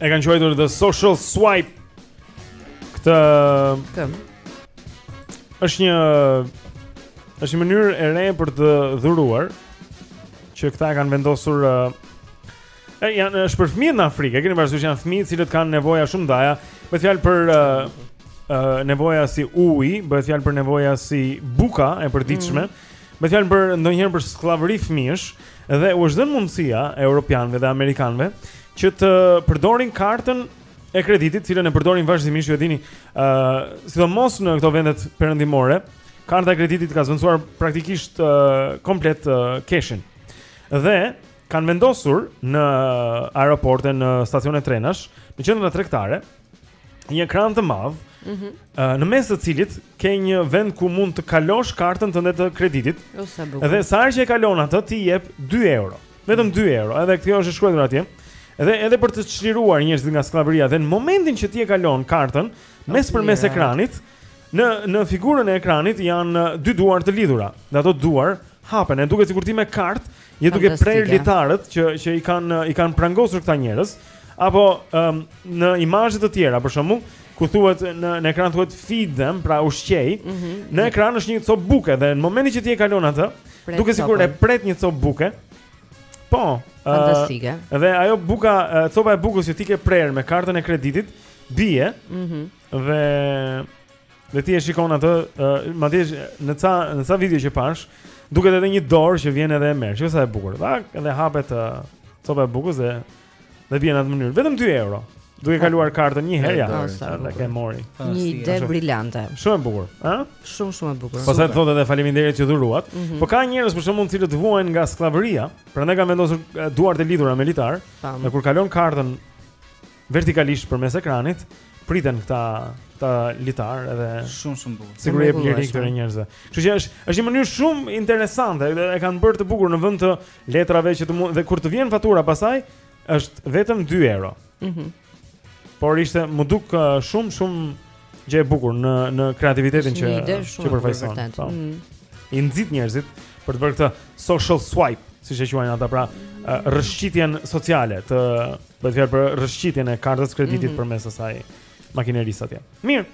E kanë quajtur The Social Swipe. Këtë Këm. Është një është një mënyrë e re për të dhuruar që këta e kanë vendosur uh, e janë është për fëmijët në Afrikë. E keni parasysh janë fëmijë të cilët kanë nevoja shumë të mëdha. Bëhet fjalë për uh, uh, nevoja si uji, bëhet fjalë për nevoja si buka e përditshme. Mm -hmm Bëhet fjalë për ndonjëherë për skllavëri fëmijësh dhe u është dhënë mundësia europianëve dhe amerikanëve që të përdorin kartën e kreditit, të cilën e përdorin vazhdimisht, ju e dini, ë, uh, sidomos në këto vendet perëndimore, karta e kreditit ka zëvendësuar praktikisht uh, komplet uh, keshin. Dhe kanë vendosur në aeroporte, në stacione trenash, në qendra tregtare, një ekran të madh, ëh, mm -hmm. uh, në mes të cilit ke një vend ku mund të kalosh kartën tënde të kreditit. Sa bukur. Dhe sa herë që e kalon atë, ti jep 2 euro. Vetëm 2 euro, edhe kjo është e shkruar atje. Edhe edhe për të çliruar njerëzit nga skllavëria dhe në momentin që ti e kalon kartën mes përmes ekranit, në në figurën e ekranit janë dy duar të lidhura. Dhe ato duar hapen, e duket sikur ti me kartë Je duke prerë litarët që që i kanë i kanë prangosur këta njerëz apo um, në imazhe të tjera për shembull ku thuhet në në ekran thuhet feed them pra ushqeji mm -hmm. në ekran është një copë buke dhe në momentin që ti e kalon atë duket sikur e pret një copë buke po fantastike uh, dhe ajo buka uh, copa e bukës që ti ke prerë me kartën e kreditit bie mm -hmm. dhe Dhe ti e shikon atë, uh, madje në ca, në ca video që pashë, duket edhe një dorë që vjen edhe e merr, që sa e bukur, dhe, edhe hapet uh, copa e bukës dhe, dhe bën atë mënyrë, vetëm 2 euro, duke kaluar kartën një herë, ja, dhe e mori. Një ide brillante. Shumë e bukur, ha? Shumë, shumë e bukur. Pastaj të thotë edhe faleminderit që dhuruat, mm -hmm. po ka njerëz për shembull të cilët vuajnë nga skllavëria, prandaj kanë vendosur duart e lidhura me litar, dhe kur kalon kartën vertikalisht përmes ekranit, priten këta këta litar edhe shumë shumë bukur. Sigurisht i liron këta njerëz. Kështu që është është një mënyrë shumë interesante, e kanë bërë të bukur në vend të letrave që të mund dhe kur të vjen fatura pastaj është vetëm 2 euro. Mhm. Mm Por ishte m'u duk uh, shumë shumë Gjë e bukur në në kreativitetin që që përfaqëson. Po. Mm. I nxit njerëzit për të bërë këtë social swipe, siç e quajnë ata, pra rrëshqitjen sociale, se bëhet fjalë për rrëshqitjen e kartës së kreditit mm -hmm. përmes asaj makinerisë atje. Mirë.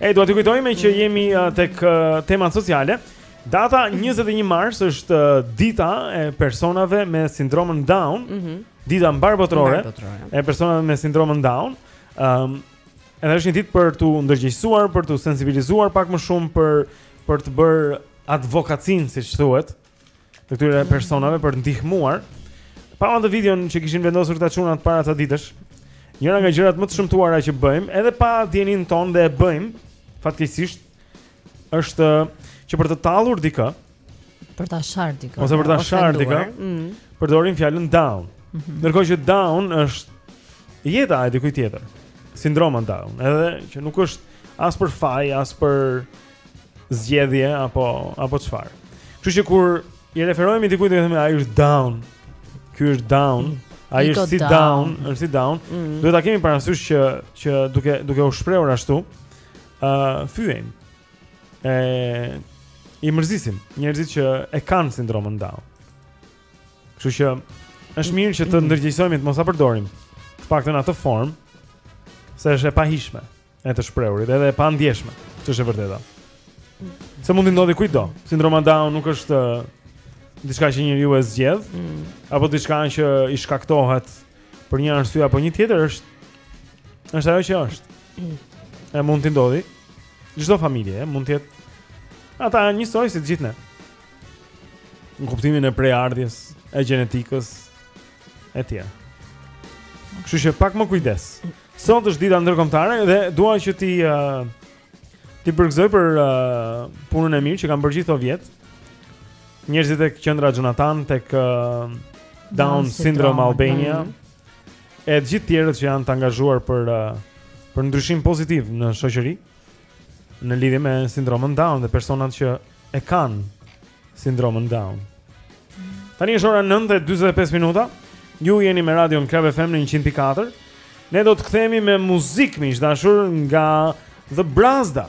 Ej, do t'ju kujtojmë që mhm. jemi tek temat sociale. Data 21 mars është dita e personave me sindromën Down. Mm -hmm. Dita mbarëbotërore e personave me sindromën Down. Ëm um, Edhe është një ditë për t'u ndërgjegjësuar, për t'u sensibilizuar pak më shumë për për të bërë advokacinë, siç thuhet, të këtyre personave për t'i ndihmuar. Pamë atë videon që kishin vendosur ata çunat para ca ditësh. Njëra nga gjërat më të shëmtuara që bëjmë, edhe pa dijeninë tonë dhe e bëjmë, fatkeqësisht, është që për të tallur dikë, Për ta sharë dikë. Ose për ta sharë dikë. Mm. Përdorim fjalën down. Mm -hmm. Ndërkohë që down është jeta e dikujt tjetër. Sindroma down, edhe që nuk është as për faj, as për zgjedhje apo apo çfarë. Kështu që kur i referohemi dikujt dhe themi ai është down, ky është down, mm. ai është si down, është si down, mm. duhet ta kemi parasysh që që duke duke u shprehur ashtu, ë uh, fyejmë. e i mërzisim njerëzit që e kanë sindromën Down. Kështu që është mirë që të ndërgjegjësohemi të mos ta përdorim. Të paktën atë formë se është e pahijshme e të shprehurit edhe e pandjeshme, ç'është e vërteta. Se mund t'i ndodhi kujtdo. Sindroma Down nuk është diçka që njeriu e zgjedh mm. apo diçka që i shkaktohet për një arsye apo një tjetër është është ajo që është. E mund t'i ndodhi çdo familje, mund të jetë ata janë njësoj si të gjithë ne. Në kuptimin e prejardhjes, e gjenetikës etj. Kështu që pak më kujdes. Sot është dita ndërkombëtare dhe dua që t'i uh, t'i përgëzoj për uh, punën e mirë që kanë bërë gjithë këto vjet. Njerëzit tek qendra Jonathan tek uh, Down Syndrome Albania. Mm -hmm. e të gjithë të tjerët që janë të angazhuar për uh, për ndryshim pozitiv në shoqëri në lidhje me sindromën Down dhe personat që e kanë sindromën Down. Tani është ora 9:45 minuta. Ju jeni me Radio Club FM në 104. Ne do të kthehemi me muzikë miq të dashur nga The Brazda.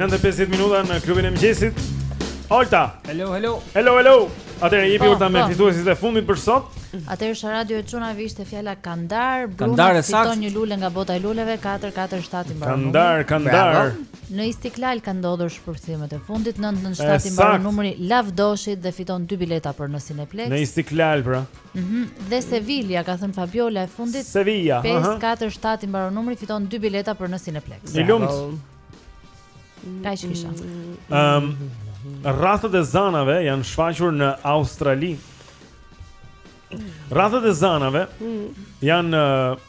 Nëntë dhe 50 minuta në klubin e mëngjesit Olta Hello, hello Hello, hello Atëherë, jepi po, urta me po. fituesit e fundit për sot Atëherë, te radio enigma ishte fjala Kandar Bruna fiton një lule nga bota e luleve 447 i mbaron Kandar, Kandar Në Istiklal kanë ndodhur shpërthimet e fundit 997 i mbaron numri Lavdoshit dhe fiton 2 bileta për në Cineplexx Në Istiklal, pra Mhm, dhe Sevilla ka thënë Fabiola e fundit. Sevilla, aha. 547 i mbaron numri, fiton dy bileta për në Cineplexx. I lumt. Kaq kisha. Ehm, rrathët e zanave janë shfaqur në Australi. Rrathët e zanave janë eh,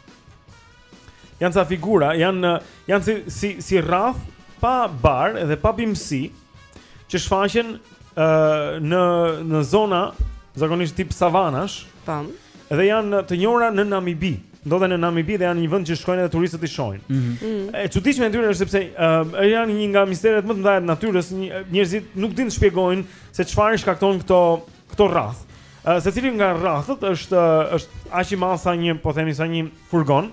Janë ca figura, janë janë si si si rrathë pa bar dhe pa bimësi që shfaqen ë uh, në në zona zakonisht tip savanash. Tam. Dhe janë të njohura në Namibi. Ndodhen në Namibi dhe janë një vend që shkojnë edhe turistët i shohin. Mm -hmm. E çuditshmja e tyre është sepse uh, janë një nga misteret më të mëdha të natyrës, njerëzit nuk dinë të shpjegojnë se çfarë i shkakton këto Këto rrathë, secili nga rrathët është është aq i madh sa një, po themi sa një furgon.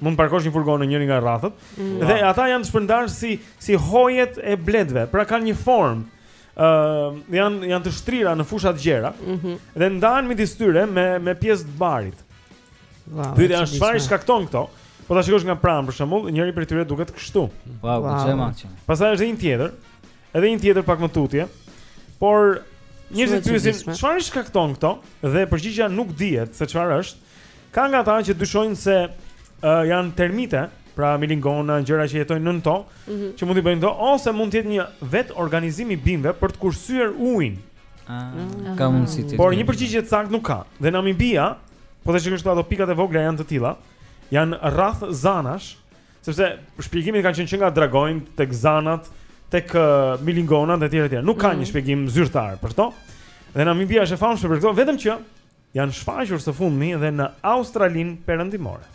Mund të parkosh një furgon në njërin nga rrathët. Mm. Wow. Dhe ata janë të shpërndarë si si hojet e bletëve, pra kanë një formë. Ë uh, janë janë të shtrira në fusha të gjera. Mm -hmm. Dhe ndahen midis tyre me me pjesë të barit. Wow. Pyetja është çfarë i shkakton këto? Po ta shikosh nga pranë për shembull, njëri prej tyre duket kështu. Wow, wow. çema. Pastaj është një tjetër, Edhe një tjetër pak më tutje. Por njerëzit pyesin çfarë i shkakton këto dhe përgjigja nuk dihet se çfarë është. Ka nga ata që dyshojnë se uh, janë termite, pra milingona, gjëra që jetojnë nën to, mm -hmm. që mund t'i bëjnë këto ose mund të jetë një vetorganizim i bimëve për të kursyer ujin. Ah, mm. ka mundësi të. Por një përgjigje të saktë nuk ka. Dhe Namibia, po të shikosh ato pikat e vogla janë të tilla, janë rrathë zanash. Sepse shpjegimet kanë qenë që nga dragonjtë tek zanat, tek uh, milingonat etj etj. Nuk ka mm. një shpjegim zyrtar për këto. Dhe Namibia është e famshme për këto, vetëm që janë shfaqur së fundmi edhe në Australinë Perëndimore.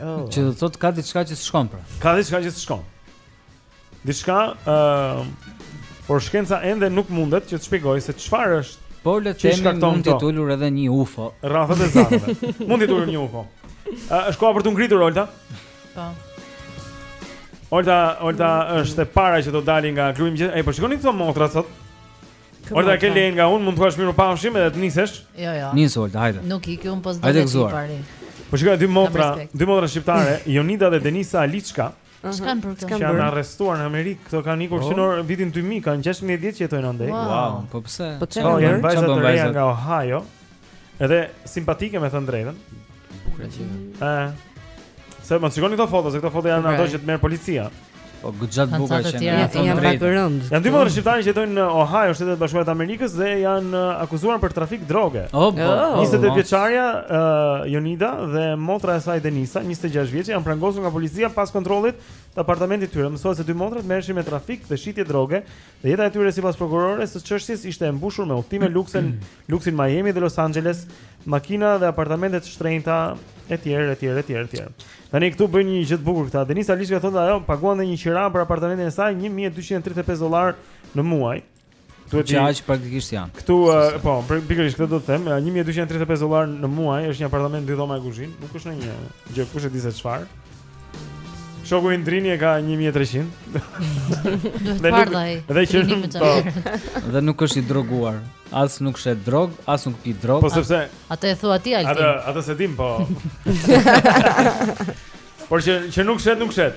Oh. Që do të thotë ka diçka që s'shkon pra. Ka diçka që s'shkon. Diçka, ë, uh, por shkenca ende nuk mundet që të shpjegojë se çfarë është. Por le të themi mund të ketë ulur edhe një UFO. Rrafat e zave. Mund të ketë ulur një UFO. Uh, është koha për të ngritur Olta? Po. Olta, Olta është e para që do dalë nga klubi mëngjes. Ej, po shikoni këto motra sot. Olta ke lejen nga unë, mund të thuash mirupafshim edhe të nisesh? Jo, jo. Nis Olta, hajde. Nuk ik unë po s'do të ikë i pari. Po shikoj dy motra, dy motra shqiptare, Jonida dhe Denisa Aliçka. Ç'kanë për këtë? I kanë arrestuar në Amerikë, këto kanë ikur oh, që në vitin 2000, kanë 16 vjet që jetojnë andej. Wow. wow, po pse? Po çfarë? Oh, janë vajza të reja nga Ohio. Edhe simpatike me thënë të drejtën. Bukur që. Ëh. Se mos shikoni këto foto, se këto foto janë ato që të merr policia. Po, sa të bukura që janë. Janë thënë drejtën. Janë dy motra shqiptare që jetojnë në Ohio, Shtetet e Bashkuara të Amerikës dhe janë uh, akuzuar për trafik droge. Oh, po. 22 po. vjeçarja uh, Jonida dhe motra e saj Denisa, njëzet e gjashtë vjeçe, janë prangosur nga policia pas kontrollit të apartamentit të tyre. Mësohet se dy motrat merreshin me trafik dhe shitje droge dhe jeta e tyre sipas prokurores së çështjes ishte e mbushur me udhëtime luksi në, luksi në Miami dhe Los Angeles, makina dhe apartamente të shtrenjta etj etj etj etj. Tani këtu bëjnë një gjë të bukur këta. Denisa Aliçka thotë ajo paguante një qira për apartamentin e saj 1235 dollarë në muaj. Duhet që aq praktikisht janë. Këtu po, pikërisht këtë do të them, 1235 dollar në muaj është një apartament dy dhoma e kuzhinë, nuk është ndonjë gjë kush e di se çfarë. Shoku im Drini e ka 1300. Dhe nuk dhe që nuk po. Dhe nuk është i droguar. As nuk shet drogë, as nuk pi drogë. Po sepse atë e thua ti Altin. Atë atë s'e dimë po. Por që që nuk shet, nuk shet.